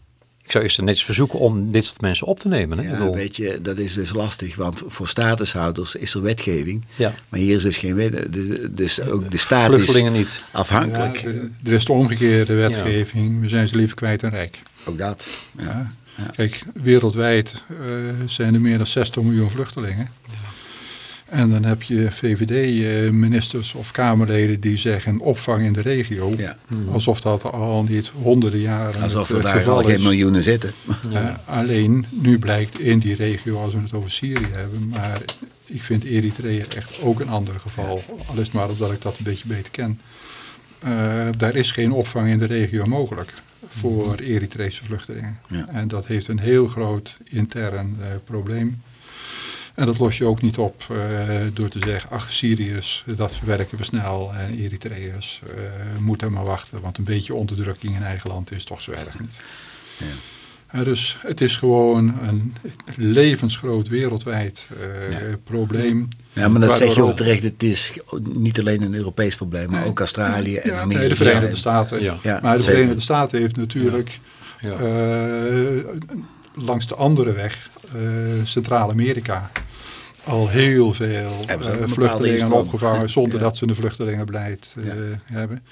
Ik zou eerst netjes verzoeken om dit soort mensen op te nemen. Hè? Ja, weet je, dat is dus lastig, want voor statushouders is er wetgeving. Ja. Maar hier is dus geen wet, dus ook de staat is niet. afhankelijk. Ja, er is de omgekeerde wetgeving, we zijn ze liever kwijt en rijk. Ook dat, ja. Kijk, wereldwijd uh, zijn er meer dan 60 miljoen vluchtelingen. En dan heb je VVD-ministers of Kamerleden die zeggen opvang in de regio. Ja. Alsof dat al niet honderden jaren Alsof het, we daar al geen miljoenen zitten. Ja. alleen nu blijkt in die regio, als we het over Syrië hebben, maar ik vind Eritrea echt ook een ander geval. Al is het maar omdat ik dat een beetje beter ken. Uh, daar is geen opvang in de regio mogelijk voor Eritrese vluchtelingen. Ja. En dat heeft een heel groot intern uh, probleem. En dat los je ook niet op uh, door te zeggen, ach Syriërs, dat verwerken we snel. En Eritreërs, uh, moeten maar wachten, want een beetje onderdrukking in eigen land is toch zo erg niet. Ja. Uh, dus het is gewoon een levensgroot wereldwijd ja. probleem. Ja, maar dat zeg je ook terecht, het is niet alleen een Europees probleem, maar nee, ook Australië en Amerika. Nee, de Verenigde Staten. Ja. maar de Verenigde Staten heeft natuurlijk langs de andere weg, Centraal-Amerika, al heel veel uh, vluchtelingen opgevangen zonder dat ze een vluchtelingenbeleid uh, hebben.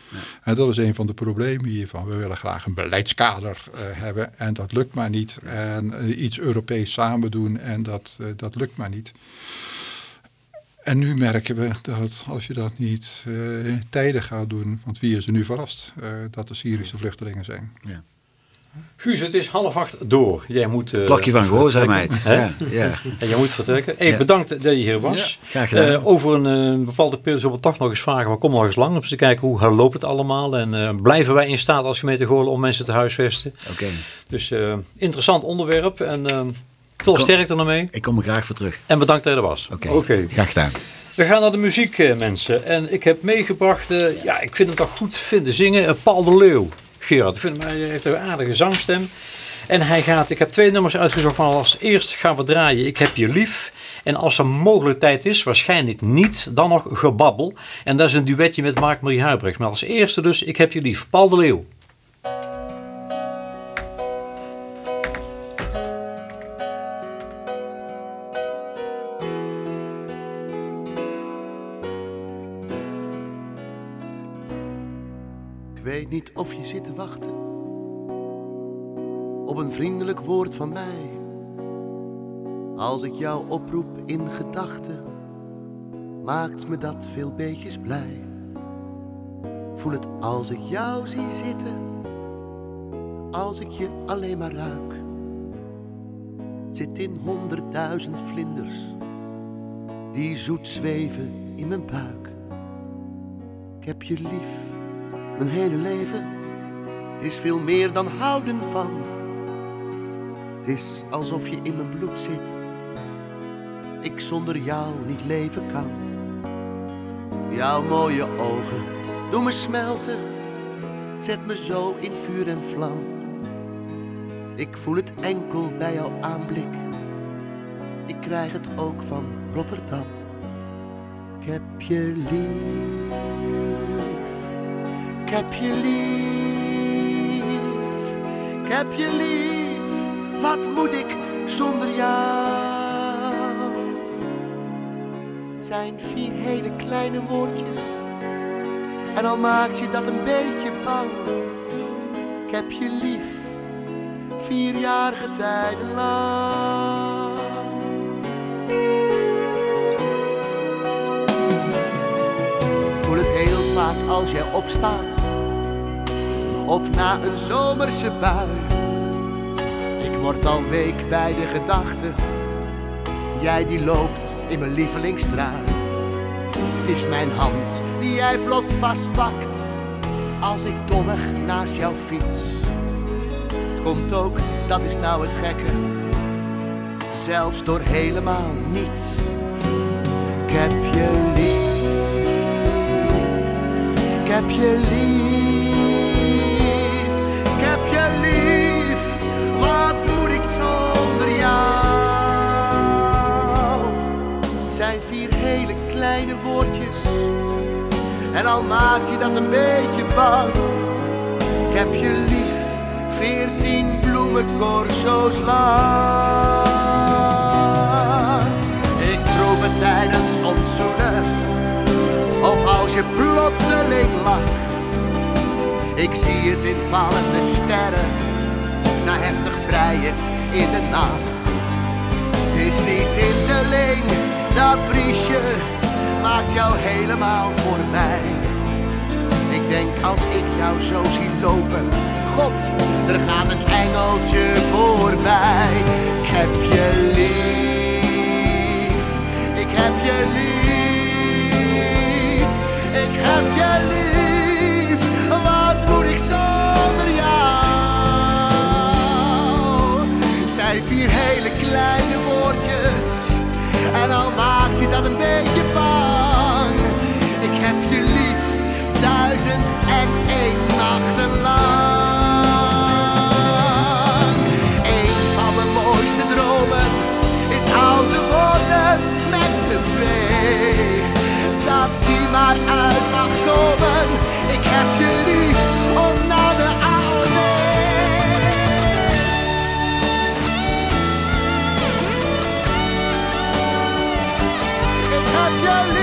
En dat is een van de problemen hiervan. We willen graag een beleidskader uh, hebben en dat lukt maar niet. En iets Europees samen doen en dat, dat lukt maar niet. En nu merken we dat als je dat niet tijdig gaat doen, want wie is er nu verrast dat er Syrische vluchtelingen zijn? Ja. Guus, het is half acht door. Jij moet... Uh, Klokje van gehoorzaamheid. Ja, ja. En jij moet vertrekken. Hey, bedankt dat je hier was. Ja, graag gedaan. Uh, over een uh, bepaalde periode zullen we toch nog eens vragen. We komen nog eens lang om te kijken hoe loopt het allemaal. En blijven wij in staat als gemeente Goorlen om mensen te huisvesten. Oké. Okay. Dus interessant onderwerp. En veel kom, sterkte ermee. Ik kom er graag voor terug. En bedankt dat je er was. Oké, okay. okay. graag gedaan. We gaan naar de muziek mensen. En ik heb meegebracht, ja ik vind het toch goed vinden zingen, Paul de Leeuw. Gerard. Hij heeft een aardige zangstem. En hij gaat, ik heb twee nummers uitgezocht van als eerst gaan we draaien Ik heb je lief. En als er mogelijk tijd is, waarschijnlijk niet, dan nog gebabbel. En dat is een duetje met Mark-Marie Huibrecht. Maar als eerste dus Ik heb je lief. Paul de Leeuw. Maakt me dat veel beetjes blij. Voel het als ik jou zie zitten, als ik je alleen maar ruik. Zit in honderdduizend vlinders, die zoet zweven in mijn buik. Ik heb je lief mijn hele leven. Het is veel meer dan houden van. Het is alsof je in mijn bloed zit. Ik zonder jou niet leven kan. Jouw mooie ogen doen me smelten. Zet me zo in vuur en vlam. Ik voel het enkel bij jouw aanblik. Ik krijg het ook van Rotterdam. Ik heb je lief. Ik heb je lief, ik heb je lief. Wat moet ik zonder jou? Zijn vier hele kleine woordjes. En al maakt je dat een beetje bang. Ik heb je lief, vier jaar tijden lang. voel het heel vaak als jij opstaat of na een zomerse bui. Ik word al week bij de gedachte, jij die loopt in mijn lievelingstrui. Het is mijn hand die jij plots vastpakt, als ik dommig naast jou fiets. Het komt ook, dat is nou het gekke, zelfs door helemaal niets. Ik heb je lief, ik heb je lief. moet ik zonder jou? Kleine woordjes. En al maak je dat een beetje bang. Ik heb je lief, veertien bloemen bloemencorso's lang. Ik proef het tijdens ons of als je plotseling lacht. Ik zie het in vallende sterren, na heftig vrijen in de nacht. Het is die tinteling, dat briesje, jou helemaal voor mij. Ik denk als ik jou zo zie lopen, God, er gaat een engeltje voorbij. Ik heb je lief, ik heb je lief, ik heb je lief. Wat moet ik zonder jou? Het zijn vier hele kleine woordjes en al maakt je dat een beetje bang. Ik heb je lief, duizend en één nachten lang. Een van mijn mooiste dromen is oud te worden met z'n twee. Dat die maar uit mag komen. Ik heb je lief, om naar de AOW. Ik heb je lief,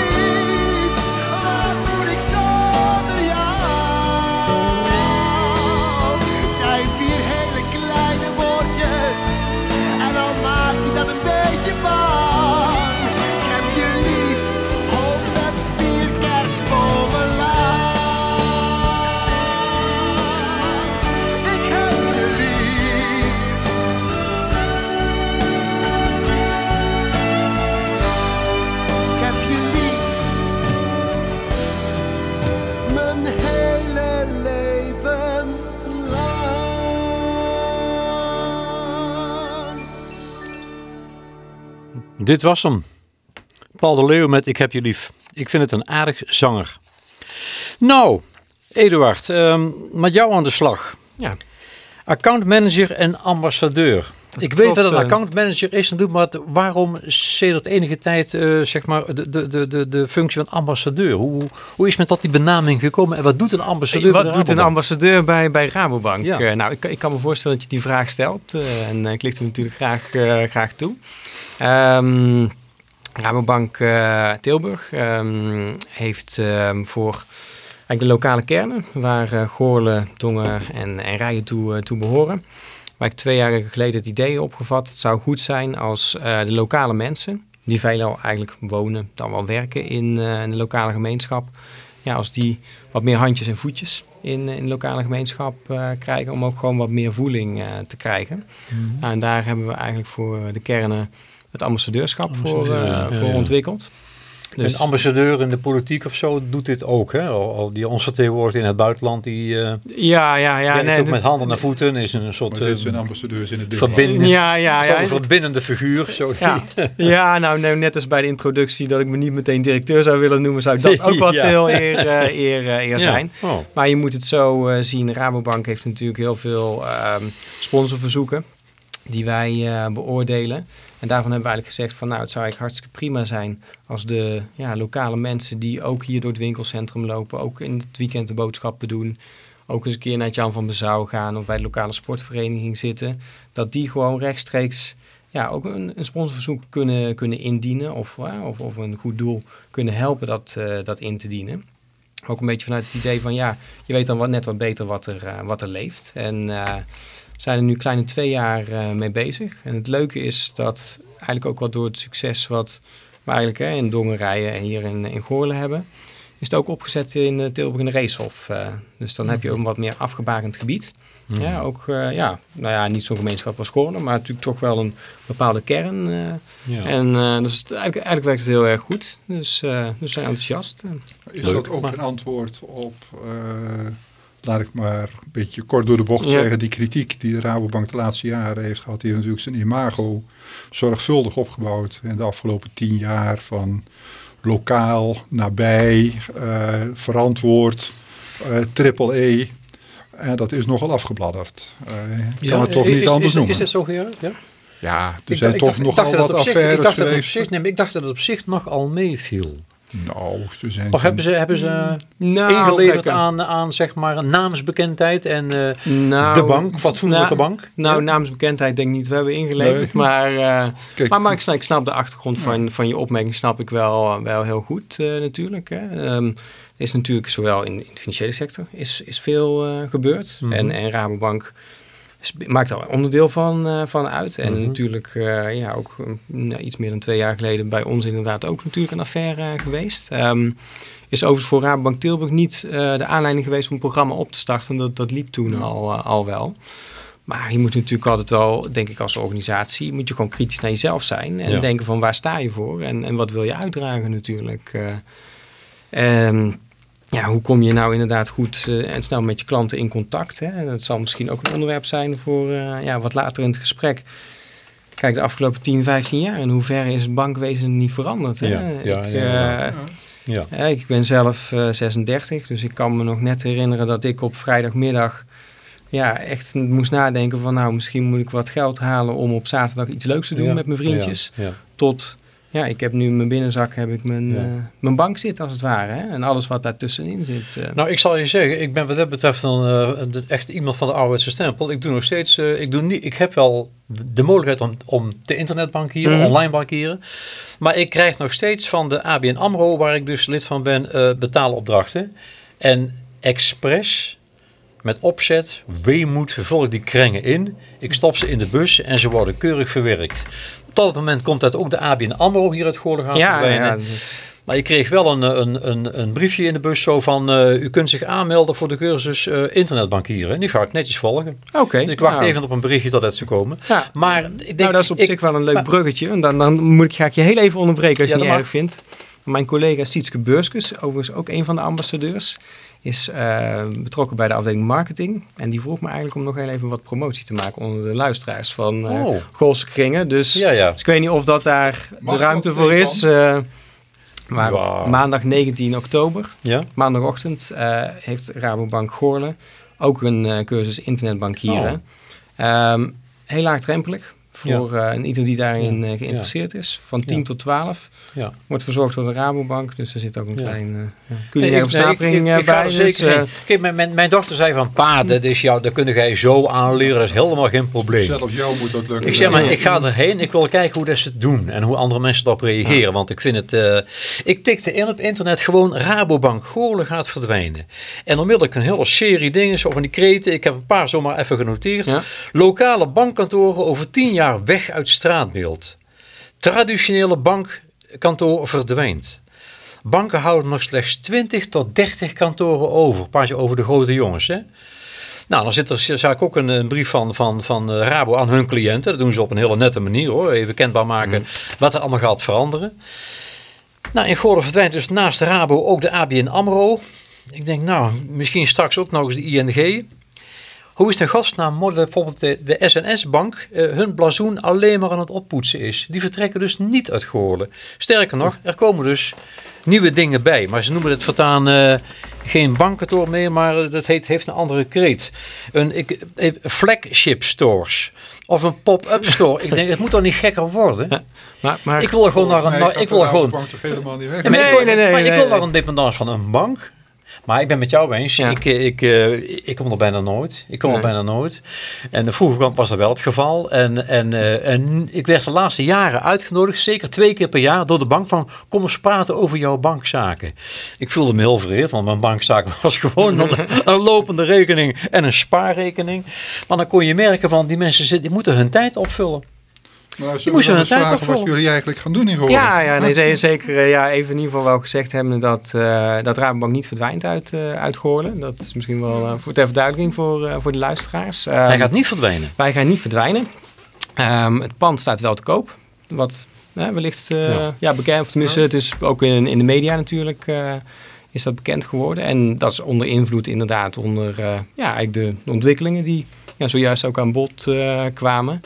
Dit was hem. Paul de Leeuw met Ik heb je lief. Ik vind het een aardig zanger. Nou, Eduard, ehm, met jou aan de slag. Ja. Accountmanager en ambassadeur. Ik weet klopt, wat een eh. accountmanager is en doet, maar waarom sedert enige tijd eh, zeg maar de, de, de, de, functie van ambassadeur? Hoe, hoe is met dat die benaming gekomen en wat doet een ambassadeur? bij Wat doet een ambassadeur bij, bij Rabobank? Ja. Eh, nou, ik, ik kan me voorstellen dat je die vraag stelt. en ik licht hem natuurlijk graag, graag toe. Ehm, Rabobank Tilburg ehm, heeft ehm, voor eigenlijk de lokale kernen, waar Goorlen, Dongen en, en Rijen toe, toe behoren, waar ik twee jaar geleden het idee opgevat. Het zou goed zijn als eh, de lokale mensen, die veelal eigenlijk wonen, dan wel werken in, eh, in de lokale gemeenschap, ja, als die wat meer handjes en voetjes in, in de lokale gemeenschap eh, krijgen, om ook gewoon wat meer voeling te krijgen. Nou, en daar hebben we eigenlijk voor de kernen het ambassadeurschap voor, ja, voor ja. ontwikkeld. Dus- Een ambassadeur in de politiek of zo doet dit ook. Hè? Al, al die ons vertegenwoordiger in het buitenland, die eh ja, ja, ja. werkt nee, ook dit- met handen en voeten. Is een soort Maar dit eh, zijn ambassadeurs in het verbinding. Ja, ja, ja. een verbindende figuur. Zo. Ja, ja nou, nou, net als bij de introductie dat ik me niet meteen directeur zou willen noemen, zou dat ook wat Ja. veel eer, eh, eer, eh, eer Ja. zijn. Oh. Maar je moet het zo eh, zien, Rabobank heeft natuurlijk heel veel ehm, sponsorverzoeken die wij eh, beoordelen. En daarvan hebben we eigenlijk gezegd van nou, het zou eigenlijk hartstikke prima zijn als de ja, lokale mensen die ook hier door het winkelcentrum lopen, ook in het weekend de boodschappen doen, ook eens een keer naar het Jan van Bezouw gaan of bij de lokale sportvereniging zitten, dat die gewoon rechtstreeks ja, ook een, een sponsorverzoek kunnen, kunnen indienen of, of, of een goed doel kunnen helpen dat, eh, dat in te dienen. Ook een beetje vanuit het idee van ja, je weet dan wat, net wat beter wat er, eh, wat er leeft. En eh, zijn er nu kleine twee jaar eh, mee bezig. En het leuke is dat eigenlijk ook wat door het succes wat we eigenlijk hè, in Dongerijen en hier in, in Goorlen hebben, is het ook opgezet in uh, Tilburg in de Racehof. Uh, dus dan heb je ook een wat meer afgebakend gebied. Mhm. Ja, ook, uh, ja, nou ja, niet zo'n gemeenschap als Goorlen, maar natuurlijk toch wel een bepaalde kern. Uh, Ja. En uh, dus het, eigenlijk, eigenlijk werkt het heel erg goed. Dus, uh, dus we zijn enthousiast. Is Leuk, dat ook maar- een antwoord op, eh, laat ik maar een beetje kort door de bocht Ja. zeggen, die kritiek die de Rabobank de laatste jaren heeft gehad. Die heeft natuurlijk zijn imago zorgvuldig opgebouwd in de afgelopen tien jaar van lokaal, nabij, eh, verantwoord, eh, triple E. En dat is nogal afgebladderd. Eh, je kan het toch is- niet is, anders is, noemen. Is het zo, Gerard? Ja? Ja, er Ik zijn dacht- toch nogal dat wat op zich- ik affaires dacht dat het op geweest. zich, nee, maar ik dacht dat het op zich nog al meeviel. Nou, ze zijn... Of hebben ze, hebben ze nou, ingeleverd aan, aan zeg maar naamsbekendheid en uh, nou, de bank, fatsoenlijke nou, bank? Nou, naamsbekendheid denk ik niet. We hebben ingeleverd, maar, uh, maar, maar ik, snap, ik snap de achtergrond van, van je opmerking snap ik wel, wel heel goed uh, natuurlijk. Hè. Um, is natuurlijk zowel in, in, de financiële sector is, is veel gebeurd. Mm -hmm. en, en Rabobank maakt daar onderdeel van, uh, van uit. En mhm. natuurlijk uh, ja, ook uh, iets meer dan twee jaar geleden bij ons inderdaad ook natuurlijk een affaire geweest. Um, is overigens voor Rabobank Tilburg niet de aanleiding geweest om een programma op te starten. Dat, dat liep toen al, al wel. Maar je moet natuurlijk altijd wel, denk ik als organisatie, moet je gewoon kritisch naar jezelf zijn. En denken van waar sta je voor en, en wat wil je uitdragen natuurlijk. Um, ja, hoe kom je nou inderdaad goed uh, en snel met je klanten in contact? Hè? Dat zal misschien ook een onderwerp zijn voor uh, ja, wat later in het gesprek. Kijk, de afgelopen 10, 15 jaar, in hoeverre is het bankwezen niet veranderd? Hè? Ja, ja, ik, ja, ja. ja. ik ben zelf 36, dus ik kan me nog net herinneren dat ik op vrijdagmiddag ja, echt moest nadenken van nou, misschien moet ik wat geld halen om op zaterdag iets leuks te doen met mijn vriendjes. Tot ja, ik heb nu in mijn binnenzak heb ik mijn, ja. uh, mijn bank zit als het ware. Hè? En alles wat daartussenin zit. Uh. Nou, ik zal je zeggen, ik ben wat dat betreft dan uh, echt iemand van de ouderwetse stempel. Ik doe nog steeds, ik, doe niet, ik heb wel de mogelijkheid om, om te internetbankieren, mm. online bankieren. Maar ik krijg nog steeds van de ABN AMRO, waar ik dus lid van ben, betaalopdrachten. En expres met opzet, weemoed, vervolg die krengen in. Ik stop ze in de bus en ze worden keurig verwerkt het moment komt dat ook de ABN AMRO hier uit Goorlen gaat ja, Ja. Maar je kreeg wel een, een, een, een, briefje in de bus zo van... Uh, u kunt zich aanmelden voor de cursus uh, internetbankieren. Die ga ik netjes volgen. Oké. dus ik wacht nou. even op een berichtje tot het zou komen. Ja. Maar ik denk, nou, dat is op zich wel een leuk bruggetje. En dan, dan moet ik, ga ik je heel even onderbreken als je het niet erg vindt. Mijn collega Sietske Beurskus, overigens ook een van de ambassadeurs is uh, betrokken bij de afdeling marketing. En die vroeg me eigenlijk om nog heel even wat promotie te maken onder de luisteraars van uh, oh. Goolse kringen. Dus, ja, ja. dus ik weet niet of dat daar de ruimte voor is. Uh, maar wow. maandag 19 oktober, ja? maandagochtend, heeft Rabobank Goorlen ook een cursus internetbankieren. Oh. Um, heel laagdrempelig voor ja. uh, ieder die daarin uh, geïnteresseerd is. Van 10 tot 12. Wordt verzorgd door de Rabobank. Dus er zit ook een klein uh, culinaire verstapering nee, bij. Dus, zeker Kijk, mijn, mijn, mijn, dochter zei van... Pa, dat, is jou, dat kun jij zo aanleren. Dat is helemaal geen probleem. Zelfs jou moet dat lukken. Ik zeg maar, ik ga erheen. Ik wil kijken hoe dat ze het doen. En hoe andere mensen erop reageren. Want ik vind het... ik tikte in op internet gewoon... Rabobank Goorlen gaat verdwijnen. En onmiddellijk een hele serie dingen. Zo van die kreten. Ik heb een paar zomaar even genoteerd. Lokale bankkantoren over 10 jaar weg uit straatbeeld. Traditionele bankkantoor verdwijnt. Banken houden nog slechts 20 tot 30 kantoren over. Pas over de grote jongens. Hè? Nou, dan zit er, zag ik ook een, een, brief van, van, van eh, Rabo aan hun cliënten. Dat doen ze op een hele nette manier hoor. Even kenbaar maken mm. wat er allemaal gaat veranderen. Nou, in Goorden verdwijnt dus naast Rabo ook de ABN AMRO. Ik denk, nou, misschien straks ook nog eens de ING. Hoe is de godsnaam dat bijvoorbeeld de, de SNS-bank uh, hun blazoen alleen maar aan het oppoetsen is? Die vertrekken dus niet uit Goorlen. Sterker nog, er komen dus nieuwe dingen bij. Maar ze noemen het voortaan uh, geen bankkantoor meer, maar dat heet, heeft een andere kreet. Een ik, eh, flagship stores. Of een pop-up store. ik denk, het moet toch niet gekker worden? maar, maar, ik wil gewoon naar een... ik wil gewoon... Nee, nee, nee, nee, maar ik wil naar een dependance van een bank. Maar ik ben met jou eens. Ik, eh, ik, uh, ik kom er bijna nooit. Ik kom er bijna nooit. En vroeger was dat wel het geval. En, en, uh, en ik werd de laatste jaren uitgenodigd, zeker twee keer per jaar, door de bank van kom eens praten over jouw bankzaken. Ik voelde me heel vereerd, want mijn bankzaken was gewoon een, een, lopende rekening en een spaarrekening. Maar dan kon je merken van die mensen zitten, die moeten hun tijd opvullen. Maar zullen we eens vragen wat jullie eigenlijk gaan doen in Goorlen? Ja, ja nee, zeker eh, ja, even in ieder geval wel gezegd hebben dat, uh, dat Rabobank niet verdwijnt uit, uh, uit Goorlen. Dat is misschien wel uh, voor ter verduidelijking voor, voor de luisteraars. Hij gaat niet verdwijnen? Wij gaan niet verdwijnen. Um, het pand staat wel te koop. Wat wellicht ja. ja. bekend, of tenminste het is ook in, in de media natuurlijk is dat bekend geworden. En dat is onder invloed inderdaad onder ja, eigenlijk de, de ontwikkelingen die ja, zojuist ook aan bod kwamen.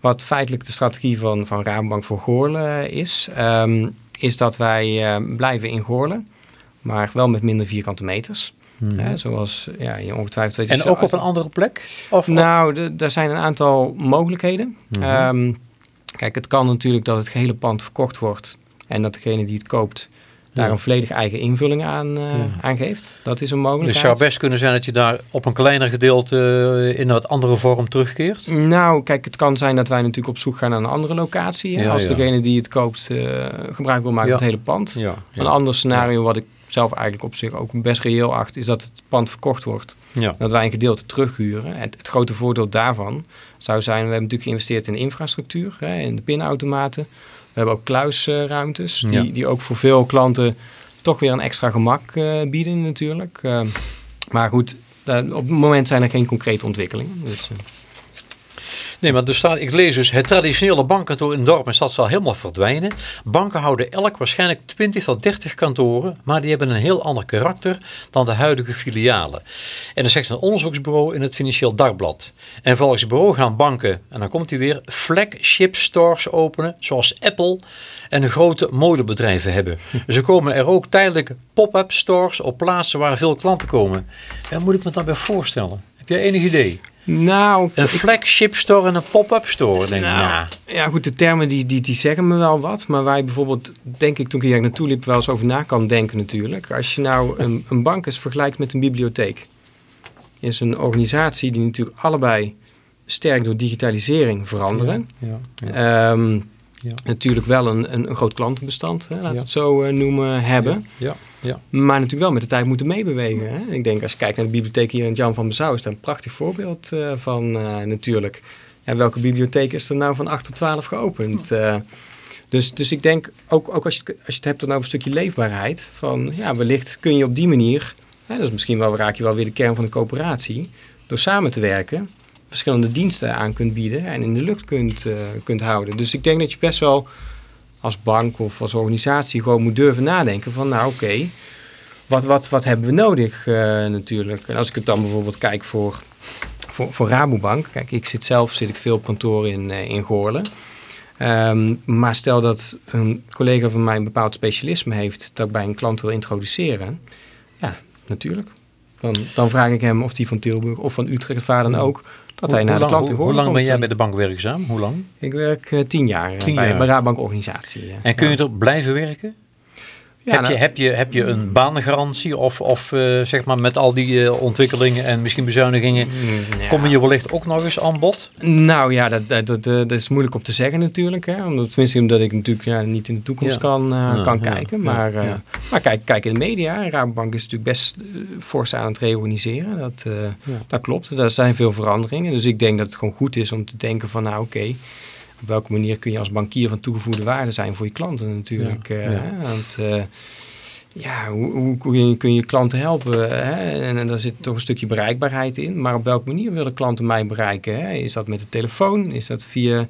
Wat feitelijk de strategie van, van Rabobank voor Goorlen is, um, is dat wij uh, blijven in Goorlen, maar wel met minder vierkante meters. Hmm. Hè, zoals ja, je ongetwijfeld weet. En ook op een andere plek? Of, nou, er zijn een aantal mogelijkheden. Hmm. Um, kijk, het kan natuurlijk dat het gehele pand verkocht wordt en dat degene die het koopt daar een volledig eigen invulling aan, uh, geeft. Dat is een mogelijkheid. Dus het zou best kunnen zijn dat je daar op een kleiner gedeelte in een wat andere vorm terugkeert? Nou, kijk, het kan zijn dat wij natuurlijk op zoek gaan naar een andere locatie. Als degene die het koopt gebruik wil maken van het hele pand. Een ander scenario wat ik zelf eigenlijk op zich ook best reëel acht, is dat het pand verkocht wordt. Ja. Dat wij een gedeelte terughuren. En het, grote voordeel daarvan zou zijn, we hebben natuurlijk geïnvesteerd in infrastructuur, hè, in de pinautomaten. We hebben ook kluisruimtes, die, die ook voor veel klanten toch weer een extra gemak uh, bieden natuurlijk. Uh, maar goed, op het moment zijn er geen concrete ontwikkelingen. Dus. Nee, maar er staat, ik lees dus, het traditionele bankkantoor in dorp en stad zal helemaal verdwijnen. Banken houden elk waarschijnlijk 20 tot 30 kantoren, maar die hebben een heel ander karakter dan de huidige filialen. En dat zegt een onderzoeksbureau in het Financieel Dagblad. En volgens het bureau gaan banken, en dan komt hij weer, flagship stores openen, zoals Apple en grote modebedrijven hebben. Dus er komen er ook tijdelijk pop-up stores op plaatsen waar veel klanten komen. Waar moet ik me dat bij voorstellen? Heb jij enig idee? Nou, een flagship store en een pop-up store, denk ik. Nou, ja, goed, de termen die, die, die zeggen me wel wat. Maar waar je bijvoorbeeld, denk ik, toen ik hier naartoe liep, wel eens over na kan denken natuurlijk. Als je nou een, een bank eens vergelijkt met een bibliotheek. Is een organisatie die natuurlijk allebei sterk door digitalisering veranderen. Ja, ja, ehm, ja. Natuurlijk wel een, een, een groot klantenbestand, hè, laten we het zo uh, noemen, hebben. Ja. Ja. Maar natuurlijk wel met de tijd moeten meebewegen. Hè? Ik denk als je kijkt naar de bibliotheek hier in Jan van Bezouw, is daar een prachtig voorbeeld uh, van uh, natuurlijk. Ja, welke bibliotheek is er nou van 8 tot 12 geopend? Uh, dus, dus ik denk, ook, ook als, je, als je het hebt dan over een stukje leefbaarheid, van ja, wellicht kun je op die manier, hè, dat is misschien wel, raak je wel weer de kern van de coöperatie, door samen te werken, verschillende diensten aan kunt bieden en in de lucht kunt, kunt houden. Dus ik denk dat je best wel als bank of als organisatie gewoon moet durven nadenken van nou oké, wat, wat, wat hebben we nodig uh, natuurlijk. En als ik het dan bijvoorbeeld kijk voor, voor, voor Rabobank, kijk ik zit zelf zit ik veel op kantoor in, uh, in Goorlen. Um, maar stel dat een collega van mij een bepaald specialisme heeft dat ik bij een klant wil introduceren. Ja, natuurlijk. Dan, dan vraag ik hem of die van Tilburg of van Utrecht, waar dan ook, dat hij naar de klanten Hoe, hoe lang ben jij bij de bank werkzaam? Hoe lang? Ik werk uh, tien jaar, tien bij, jaar. bij Raadbank Organisatie. Ja. En kun je er blijven werken? Heb, je, heb, je, heb je een banengarantie of, of uh, zeg maar met al die uh, ontwikkelingen en misschien bezuinigingen, mm, ja. kom je wellicht ook nog eens aan bod? Nou ja, dat, dat, dat, dat, is moeilijk om te zeggen natuurlijk. Hè? Omdat, tenminste omdat ik natuurlijk ja, niet in de toekomst ja. kan, uh, kan kijken. Maar, maar kijk, kijk in de media. Rabobank is natuurlijk best fors aan het reorganiseren. Dat, dat klopt. Er zijn veel veranderingen. Dus ik denk dat het gewoon goed is om te denken van nou oké. Okay, op welke manier kun je als bankier van toegevoegde waarde zijn voor je klanten natuurlijk. Ja, uh, ja. Want uh, ja, hoe, hoe kun, je, kun je klanten helpen? Hè? En, en daar zit toch een stukje bereikbaarheid in. Maar op welke manier willen klanten mij bereiken? Hè? Is dat met de telefoon? Is dat via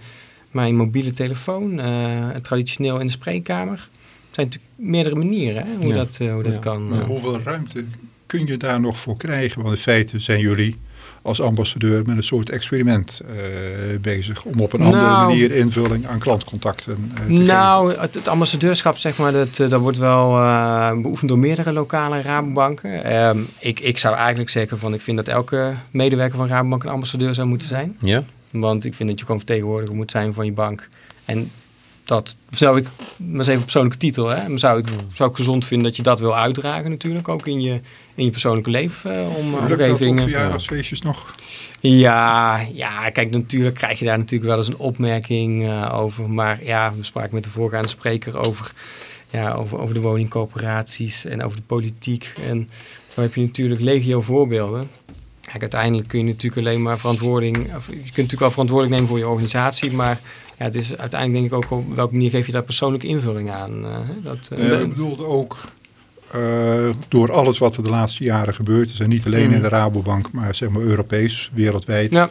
mijn mobiele telefoon? Uh, traditioneel in de spreekkamer? Er zijn natuurlijk meerdere manieren hè? hoe dat, hoe dat kan. Maar hoeveel ruimte kun je daar nog voor krijgen? Want in feite zijn jullie als ambassadeur met een soort experiment uh, bezig. Om op een andere nou. manier invulling aan klantcontacten uh, te nou, het, het, ambassadeurschap zeg maar, dat, eh, dat wordt wel uh, beoefend door meerdere lokale Rabobanken. Um, ik, ik zou eigenlijk zeggen van ik vind dat elke medewerker van Rabobank een ambassadeur zou moeten zijn. Ja. Want ik vind dat je gewoon vertegenwoordiger moet zijn van je bank. En dat zou ik, maar eens even persoonlijke titel, hè, maar zou ik, zou ik gezond vinden dat je dat wil uitdragen natuurlijk, ook in je, in je persoonlijke leven. Uh, om Lukt dat ook verjaardagsfeestjes nog? Ja, ja, kijk, natuurlijk krijg je daar natuurlijk wel eens een opmerking uh, over. Maar ja, we spraken met de voorgaande spreker over, ja, over, over de woningcoöperaties en over de politiek. En dan heb je natuurlijk legio voorbeelden. Kijk, uiteindelijk kun je natuurlijk alleen maar verantwoording... Of, je kunt natuurlijk wel verantwoordelijk nemen voor je organisatie, maar ja, het is uiteindelijk denk ik ook op welke manier geef je daar persoonlijke invulling aan. Uh, dat, ik bedoelde ook uh, door alles wat er de laatste jaren gebeurd is, en niet alleen mm. in de Rabobank, maar zeg maar Europees, wereldwijd, ja.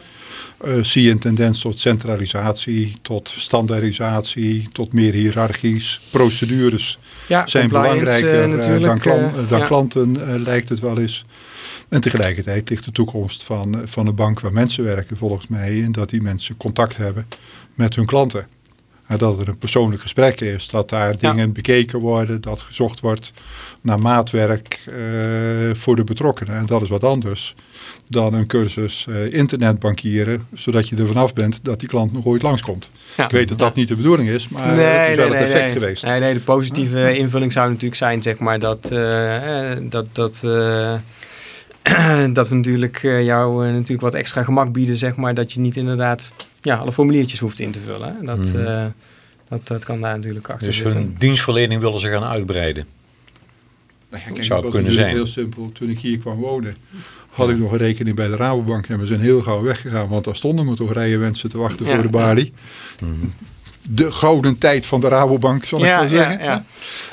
zie je een tendens tot centralisatie, tot standaardisatie, tot meer hiërarchies. Procedures ja, zijn belangrijker dan, klan dan ja. klanten, lijkt het wel eens. En tegelijkertijd ligt de toekomst van, van een bank waar mensen werken volgens mij in dat die mensen contact hebben met hun klanten. Dat er een persoonlijk gesprek is, dat daar dingen bekeken worden, dat gezocht wordt naar maatwerk voor de betrokkenen. En dat is wat anders dan een cursus uh, internetbankieren, zodat je er vanaf bent dat die klant nog ooit langskomt. Ik weet dat dat niet de bedoedeling is, maar nee, het is wel het effect geweest. Nee, nee, de positieve invulling zou natuurlijk zijn, zeg maar, dat, uh, dat, dat, dat we natuurlijk jou natuurlijk wat extra gemak bieden, zeg maar, dat je niet inderdaad ja, alle formuliertjes hoeft in te vullen. Hè. Dat, mm. dat, dat kan daar natuurlijk achter dus zitten. Dus hun dienstverlening willen ze gaan uitbreiden. Nou ja, kijk, Zou het kunnen zijn. heel simpel. Toen ik hier kwam wonen, had ik nog een rekening bij de Rabobank. En we zijn heel gauw weggegaan, want daar stonden we toch rijen mensen te wachten voor de balie. Mhm. De gouden tijd van de Rabobank, zal ik wel zeggen. Ja,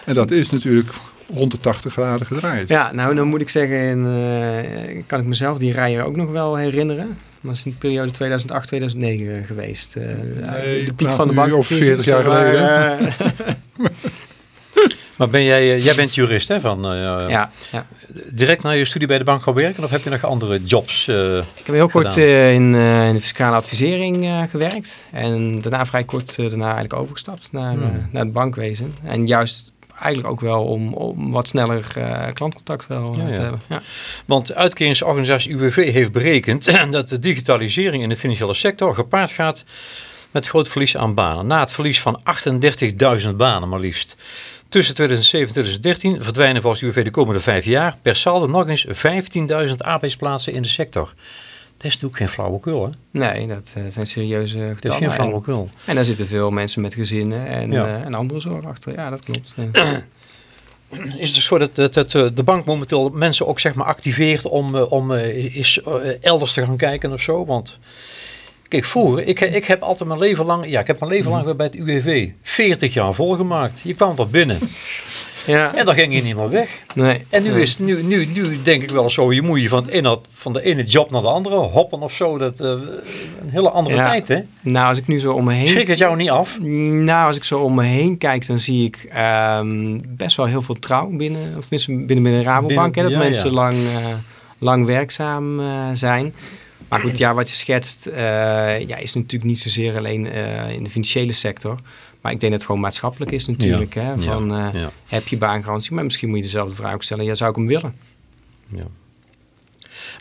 en dat is natuurlijk 180 graden gedraaid. Ja, nou dan moet ik zeggen, in, uh, kan ik mezelf die rijen ook nog wel herinneren. Maar dat is in de periode 2008-2009 geweest. Uh, nee, de piek van de bank. over 40 jaar geleden. Maar ben jij, jij bent jurist hè? Van, uh, ja, ja, Direct na je studie bij de bank gaan werken of heb je nog andere jobs uh, Ik heb heel kort uh, in, in, de fiscale advisering gewerkt. En daarna vrij kort daarna eigenlijk overgestapt naar, hmm. naar het bankwezen. En juist eigenlijk ook wel om, om wat sneller klantcontact wel, te hebben. Ja. Want uitkeringsorganisatie UWV heeft berekend dat de digitalisering in de financiële sector gepaard gaat met groot verlies aan banen. Na het verlies van 38.000 banen maar liefst. Tussen 2007 en 2013 verdwijnen volgens UWV de komende vijf jaar per saldo nog eens 15.000 arbeidsplaatsen in de sector. Dat is natuurlijk geen flauwekul, hè? Nee, dat uh, zijn serieuze getallen. Dat is geen flauwekul. En, en daar zitten veel mensen met gezinnen en, ja. uh, en andere zorgen achter. Ja, dat klopt. Is het zo dat, dat, dat, de bank momenteel mensen ook zeg maar activeert om, uh, om is, elders te gaan kijken of zo? Want Kijk, vroeger, ik, ik heb altijd mijn leven lang, ja, ik heb mijn leven lang mhm. bij het UWV 40 jaar volgemaakt. Je kwam er binnen. Ja. En dan ging je niet meer weg. Nee. En nu, is, nu, nu, nu denk ik wel zo, je moet je van, in van de ene job naar de andere hoppen of zo. Dat, uh, een hele andere tijd, hè? Nou, als ik nu zo om me heen... Schrik het jou niet af? Nou, als ik zo om me heen kijk, dan zie ik um, best wel heel veel trouw binnen, of binnen, binnen, binnen Rabobank. Binnen, hè, dat mensen lang, uh, lang werkzaam uh, zijn. Maar goed, ja, wat je schetst uh, ja, is natuurlijk niet zozeer alleen uh, in de financiële sector. Maar ik denk dat het gewoon maatschappelijk is natuurlijk. Ja. Hè? Van, uh, ja. Heb je baangarantie? Maar misschien moet je dezelfde vraag ook stellen. Ja, zou ik hem willen? Ja.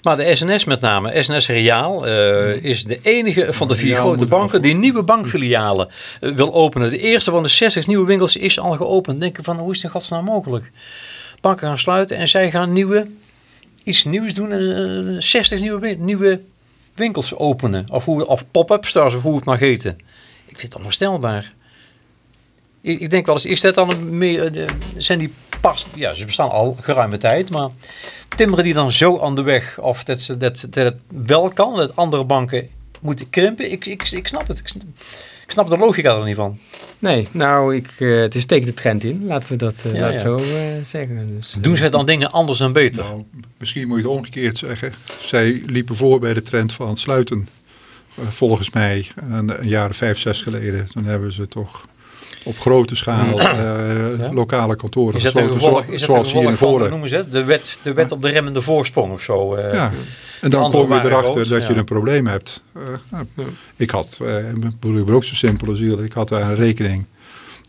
Maar de SNS met name, SNS Reaal, uh, is de enige van de vier grote banken die nieuwe bankfilialen uh, wil openen. De eerste van de 60 nieuwe winkels is al geopend. Denk van, hoe is het in godsnaam mogelijk? Banken gaan sluiten en zij gaan nieuwe, iets nieuws doen. Uh, 60 nieuwe, nieuwe winkels openen. Of, hoe, of pop-up stores, of hoe het mag heten. Ik vind het onvoorstelbaar. Ik, ik denk wel eens, is dat dan meer, uh, zijn die pas, ja, ze bestaan al geruime tijd, maar timmeren die dan zo aan de weg, of dat, ze, dat, dat het wel kan, dat andere banken moeten krimpen? Ik, ik, ik snap het. Ik snap, ik snap de logica er niet van. Nee, nou, ik, uh, het is tegen de trend in. Laten we dat, uh, ja, dat ja. zo uh, zeggen. Dus, Doen zij dan dingen anders en beter? Nou, misschien moet je het omgekeerd zeggen. Zij liepen voor bij de trend van het sluiten. volgens mij, een, een jaar of vijf, zes geleden. Toen hebben ze toch op grote schaal uh, lokale kantoren. Is dat een gevolg, is een gevolg van, hoe noemen ze het? De wet, de wet op de remmende voorsprong of zo. Uh, ja, en dan kom je erachter dat je een probleem hebt. Uh, nou, ik had, ik ben ook zo simpel als jullie, ik had daar een rekening.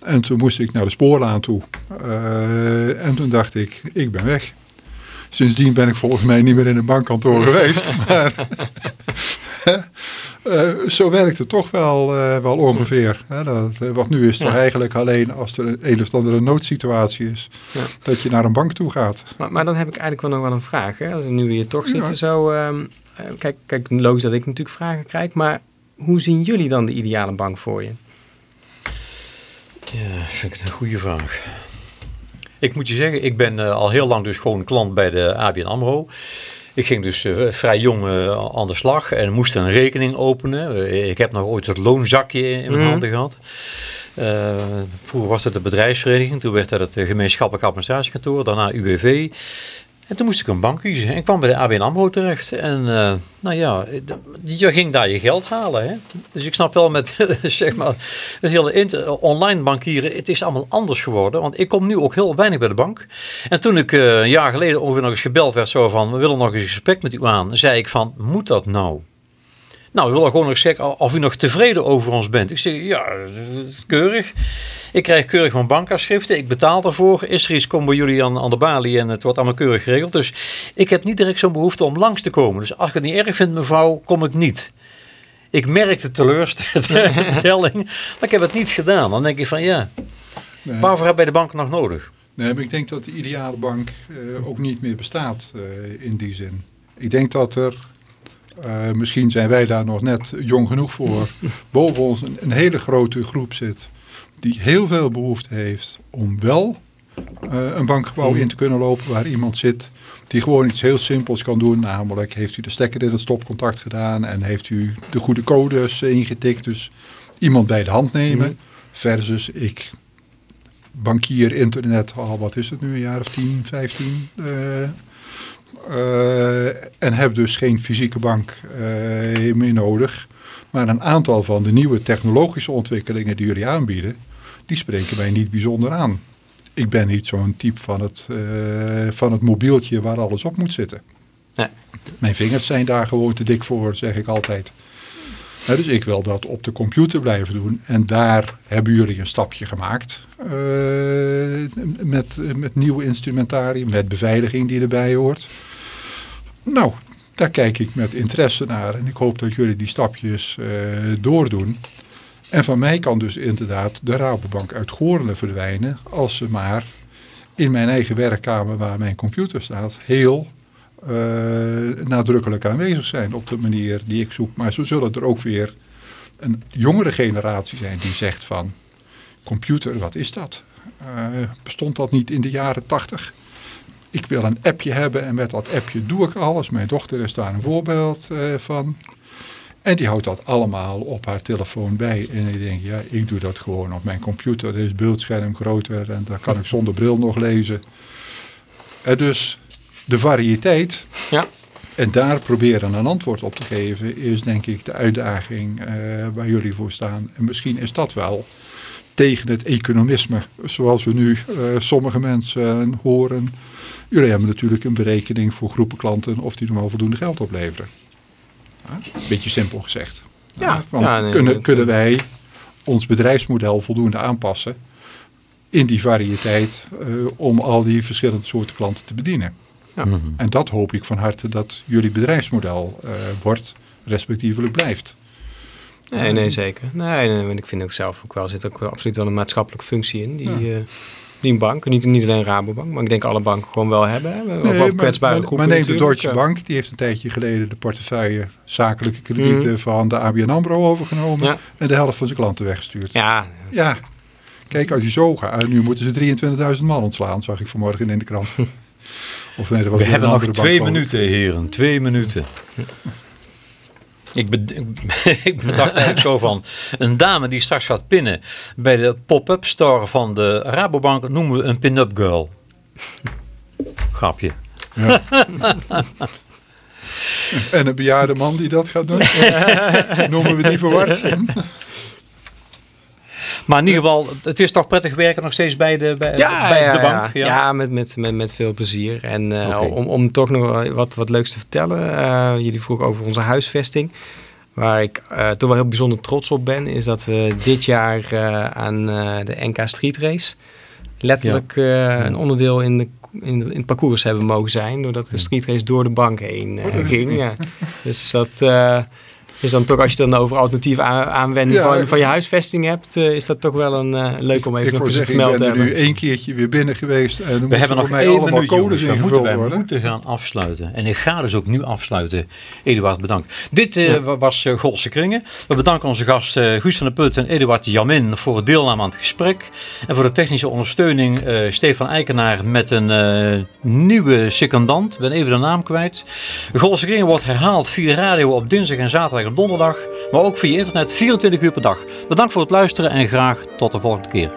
En toen moest ik naar de spoorlaan toe. en toen dacht ik, ik ben weg. Sindsdien ben ik volgens mij niet meer in een bankkantoor geweest. Maar uh, zo werkt het toch wel, uh, wel ongeveer. Hè? Dat, uh, wat nu is toch eigenlijk alleen als er een of andere noodsituatie is, ja. dat je naar een bank toe gaat. Maar, maar, dan heb ik eigenlijk wel nog wel een vraag. Hè? Als we nu weer toch zitten zo, um, kijk, kijk, logisch dat ik natuurlijk vragen krijg, maar hoe zien jullie dan de ideale bank voor je? Ja, vind ik een goede vraag. Ik moet je zeggen, ik ben al heel lang dus gewoon klant bij de ABN AMRO. Ik ging dus uh, vrij jong uh, aan de slag en moest een rekening openen. Uh, ik heb nog ooit het loonzakje in, mijn mm. handen gehad. vroeger was het de bedrijfsvereniging, toen werd dat het gemeenschappelijk administratiekantoor, daarna UWV. En toen moest ik een bank kiezen en ik kwam bij de ABN AMRO terecht. En uh, nou ja, je ging daar je geld halen. Hè? Dus ik snap wel met zeg maar, het hele online bankieren, het is allemaal anders geworden. Want ik kom nu ook heel weinig bij de bank. En toen ik uh, een jaar geleden ongeveer nog eens gebeld werd zo van, we willen nog eens een gesprek met u aan, zei ik van, moet dat nou? Nou, we willen gewoon nog zeggen of u nog tevreden over ons bent. Ik zeg, ja, keurig. Ik krijg keurig mijn bankafschriften. Ik betaal ervoor. Is er iets, komen bij jullie aan, aan de balie en het wordt allemaal keurig geregeld. Dus ik heb niet direct zo'n behoefte om langs te komen. Dus als ik het niet erg vind, mevrouw, kom ik niet. Ik merk de teleurstelling, maar ik heb het niet gedaan. Dan denk ik van ja, nee. waarvoor heb je de bank nog nodig? Nee, maar ik denk dat de ideale bank uh, ook niet meer bestaat uh, in die zin. Ik denk dat er, uh, misschien zijn wij daar nog net jong genoeg voor, boven ons een, een, hele grote groep zit die heel veel behoefte heeft om wel een bankgebouw in te kunnen lopen waar iemand zit die gewoon iets heel simpels kan doen. Namelijk heeft u de stekker in het stopcontact gedaan en heeft u de goede codes ingetikt. Dus iemand bij de hand nemen mhm. versus ik bankier, internet, al wat is het nu, een jaar of 10, 15. Uh, uh, en heb dus geen fysieke bank meer nodig. Maar een aantal van de nieuwe technologische ontwikkelingen die jullie aanbieden, die spreken mij niet bijzonder aan ik ben niet zo'n type van het, uh, van het mobieltje waar alles op moet zitten. Nee. Mijn vingers zijn daar gewoon te dik voor, zeg ik altijd. dus ik wil dat op de computer blijven doen. En daar hebben jullie een stapje gemaakt. Uh, met, met nieuw instrumentarium, met beveiliging die erbij hoort. Nou, daar kijk ik met interesse naar. En ik hoop dat jullie die stapjes uh, doordoen. En van mij kan dus inderdaad de Rabobank uit Goorlen verdwijnen als ze maar in mijn eigen werkkamer waar mijn computer staat heel uh, nadrukkelijk aanwezig zijn op de manier die ik zoek. Maar zo zullen er ook weer een jongere generatie zijn die zegt van computer, wat is dat? Uh, bestond dat niet in de jaren tachtig? Ik wil een appje hebben en met dat appje doe ik alles. Mijn dochter is daar een voorbeeld uh, van. En die houdt dat allemaal op haar telefoon bij. En ik denk, ja, ik doe dat gewoon op mijn computer. Er is beeldscherm groter en dan kan ik zonder bril nog lezen. En dus de variëteit, ja. en daar proberen een antwoord op te geven, is denk ik de uitdaging uh, waar jullie voor staan. En misschien is dat wel tegen het economisme, zoals we nu uh, sommige mensen horen. Jullie hebben natuurlijk een berekening voor groepen klanten of die wel voldoende geld opleveren. Een beetje simpel gezegd. Ja, van, kunnen, kunnen wij ons bedrijfsmodel voldoende aanpassen in die variëteit uh, om al die verschillende soorten klanten te bedienen. Ja. Mhm. En dat hoop ik van harte dat jullie bedrijfsmodel uh, wordt, respectievelijk blijft. Nee, nee, zeker. Nee, nee, ik vind ook zelf ook wel, zit ook wel absoluut wel een maatschappelijke functie in. Die, ja. uh, die een bank, niet, niet alleen Rabobank, maar ik denk alle banken gewoon wel hebben. Nee, of kwetsbare maar, groepen. Maar neem de Deutsche Bank, die heeft een tijdje geleden de portefeuille zakelijke kredieten mm. van de ABN AMRO overgenomen en de helft van zijn klanten weggestuurd. Ja. Ja. Kijk, als je zo gaat, nu moeten ze 23.000 man ontslaan, zag ik vanmorgen in de krant. of nee, dat was We hebben nog twee minuten, heren. Twee minuten. Ik, ik bedacht eigenlijk zo van, een dame die straks gaat pinnen bij de pop-up store van de Rabobank noemen we een pin-up girl. Grapje. Ja. en een bejaarde man die dat gaat doen, noemen we die verward. Maar in ieder geval, het is toch prettig werken nog steeds bij de, bij, ja, bij de bank? Ja, ja. met, met, met, met veel plezier. En uh, om, om toch nog wat, wat leuks te vertellen. Uh, jullie vroegen over onze huisvesting. Waar ik uh, toch wel heel bijzonder trots op ben, is dat we dit jaar aan de NK Street Race letterlijk een onderdeel in, de, in, in, het parcours hebben mogen zijn. Doordat de street race door de bank heen ging. Ja. Dus dat dus dan toch, als je het dan over alternatieve aanwending van, van je huisvesting hebt, uh, is dat toch wel een uh, leuk om even ik, te vermelden. Ik ben er nu één keertje weer binnen geweest en dan we hebben nog mij allemaal minuut, codes jongens, ingevuld moeten, worden. We moeten gaan afsluiten. En ik ga dus ook nu afsluiten. Eduard, bedankt. Dit uh, ja. was uh, Golse Kringen. We bedanken onze gast uh, Guus van der Put en Eduard Jamin voor het deelname aan het gesprek. En voor de technische ondersteuning Stefan Eikenaar met een nieuwe secondant. Ik ben even de naam kwijt. Golse Kringen wordt herhaald via radio op dinsdag en zaterdag donderdag, maar ook via internet 24 uur per dag. Bedankt voor het luisteren en graag tot de volgende keer.